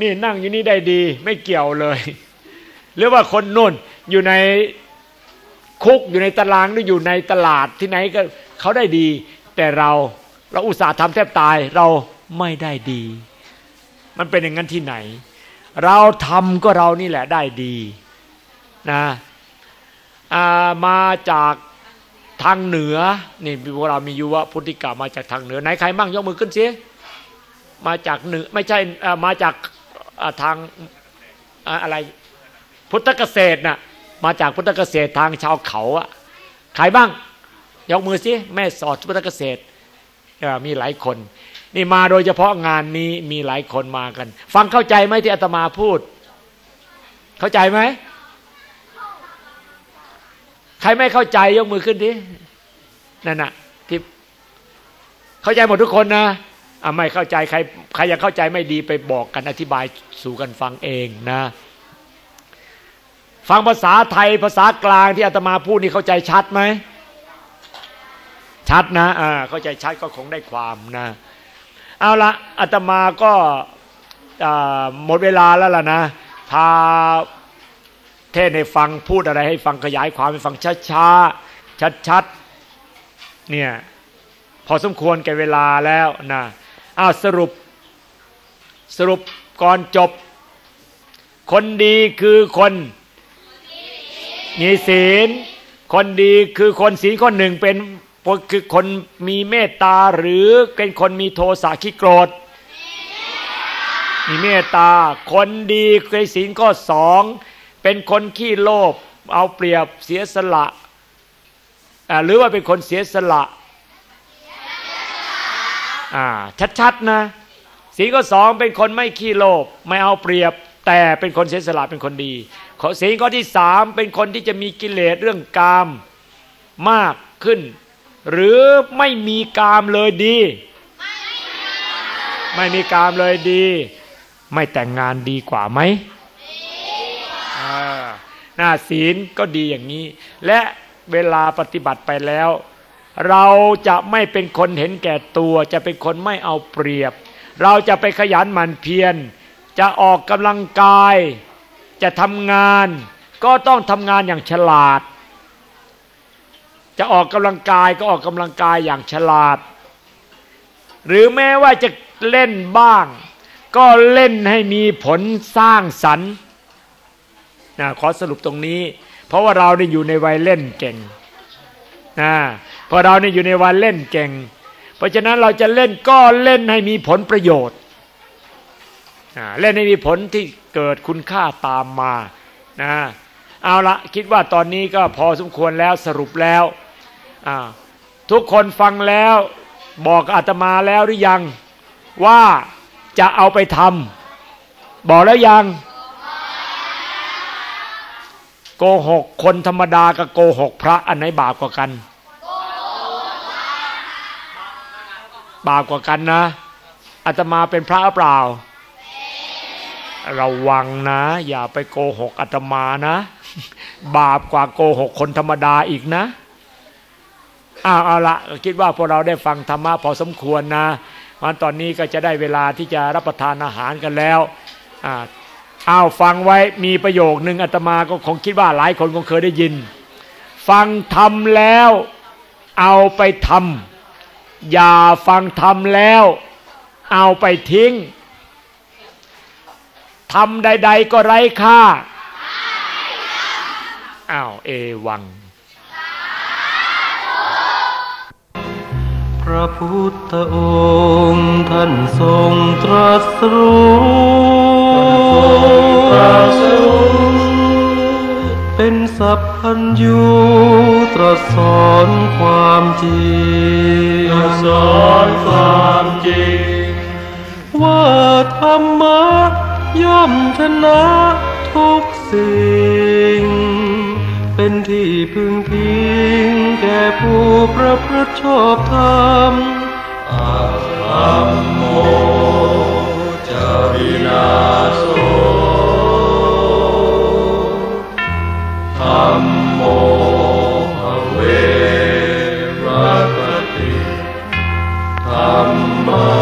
นี่นั่งอยู่นี่ได้ดี ไม่เกี่ยวเลย หรือว่าคนนุ่นอยู่ในคุกอยู่ในตารางหรืออยู่ในตลาดที่ไหนก็เขาได้ดี แต่เราเราอุตส่าห์ทำแทบตายเราไม่ได้ดี มันเป็นอย่างนั้นที่ไหน เราทำก็เรานี่แหละได้ดี นะมาจากทางเหนือนี่พวกเรามียุวพุทธิกามาจากทางเหนือไหนใครมั่งยกมือขึ้นสิมาจากเหนือไม่ใช่มาจากทางอะไรพุทธเกษตรน่ะมาจากพุทธเกษตรทางชาวเขาอะใครบ้าง ยกมือสิแม่สอดพุทธเกษตรมีหลายคน นี่มาโดยเฉพาะงานนี้มีหลายคนมากัน ฟังเข้าใจไหมที่อาตมาพูด เข้าใจไหม ใครไม่เข้าใจยกมือขึ้นดินั่นน่ะที่เข้าใจหมดทุกคนนะอะไม่เข้าใจใครใครยังเข้าใจไม่ดีไปบอกกันอธิบายสู่กันฟังเองนะ ฟังภาษาไทยภาษากลางที่อาตมาพูดนี่เข้าใจชัดไหมชัดนะอ่าเข้าใจชัดก็คงได้ความนะ เอาละอาตมาก็หมดเวลาแล้วล่ะนะพา เทศให้ฟังพูดอะไรให้ฟังขยายความให้ฟังช้าช้าชัดชัดเนี่ยพอสมควรแก่เวลาแล้วนะอ้าวสรุปสรุปก่อนจบ คนดีคือคน มีศีล คนดีคือคนศีลคนหนึ่งเป็นคือคนมีเมตตาหรือเป็นคนมีโทสะขี้โกรธ มีเมตตา คนดีในศีลข้อสอง เป็นคนขี้โลภเอาเปรียบเสียสละ หรือว่าเป็นคนเสียสละชัดๆนะศีลข้อสองเป็นคนไม่ขี้โลภไม่เอาเปรียบ แต่เป็นคนเสียสละเป็นคนดีขอศีลข้อที่สามเป็นคนที่จะมีกิเลสเรื่องกามมากขึ้น หรือไม่มีกามเลยดี ไม่มีกามเลยดี ไม่แต่งงานดีกว่าไหม หน้าศีลก็ดีอย่างนี้ และเวลาปฏิบัติไปแล้ว เราจะไม่เป็นคนเห็นแก่ตัว จะเป็นคนไม่เอาเปรียบ เราจะไปขยันหมั่นเพียรจะออกกำลังกาย จะทำงาน ก็ต้องทำงานอย่างฉลาด จะออกกำลังกายก็ออกกำลังกายอย่างฉลาด หรือแม้ว่าจะเล่นบ้าง ก็เล่นให้มีผลสร้างสรรค์ นะขอสรุปตรงนี้ เพราะว่าเราเนี่ยอยู่ในวัยเล่นเก่งนะพอเราเนี่ยอยู่ในวัยเล่นเก่ง เพราะฉะนั้นเราจะเล่นก็เล่นให้มีผลประโยชน์เล่นให้มีผลที่เกิดคุณค่าตามมานะเอาละคิดว่าตอนนี้ก็พอสมควรแล้วสรุปแล้ว ทุกคนฟังแล้วบอกอาตมาแล้วหรือยัง ว่าจะเอาไปทำบอกแล้วยัง โกหกคนธรรมดากับโกหกพระอันไหนบาปกว่ากัน บาปกว่ากันนะอาตมาเป็นพระเปล่า ระวังนะ อย่าไปโกหกอาตมานะ บาปกว่าโกหกคนธรรมดาอีกนะอ้าวเอาละคิดว่าพวกเราได้ฟังธรรมะพอสมควรนะวันตอนนี้ก็จะได้เวลาที่จะรับประทานอาหารกันแล้วอ่า อ้าวฟังไว้มีประโยคนึงอาตมาก็คงคิดว่าหลายคนคงเคยได้ยิน ฟังทำแล้วเอาไปทำอย่าฟังทำแล้ว เอาไปทิ้งทำใด ๆ ก็ไร้ค่าอ้าวเอวัง ระพุทธองค์ท่านทรงตรัสรู้เป็นสัพพัญญูตรัสสอนความจริงสอนความจริงว่าธรรมะย่อมชนะทุกสิ่ง เป็นที่พึ่งพิงแก่ผู้ประพฤติชอบธรรมอัตถัมโมจารินาโสธรรมโมเวรกติธรรมา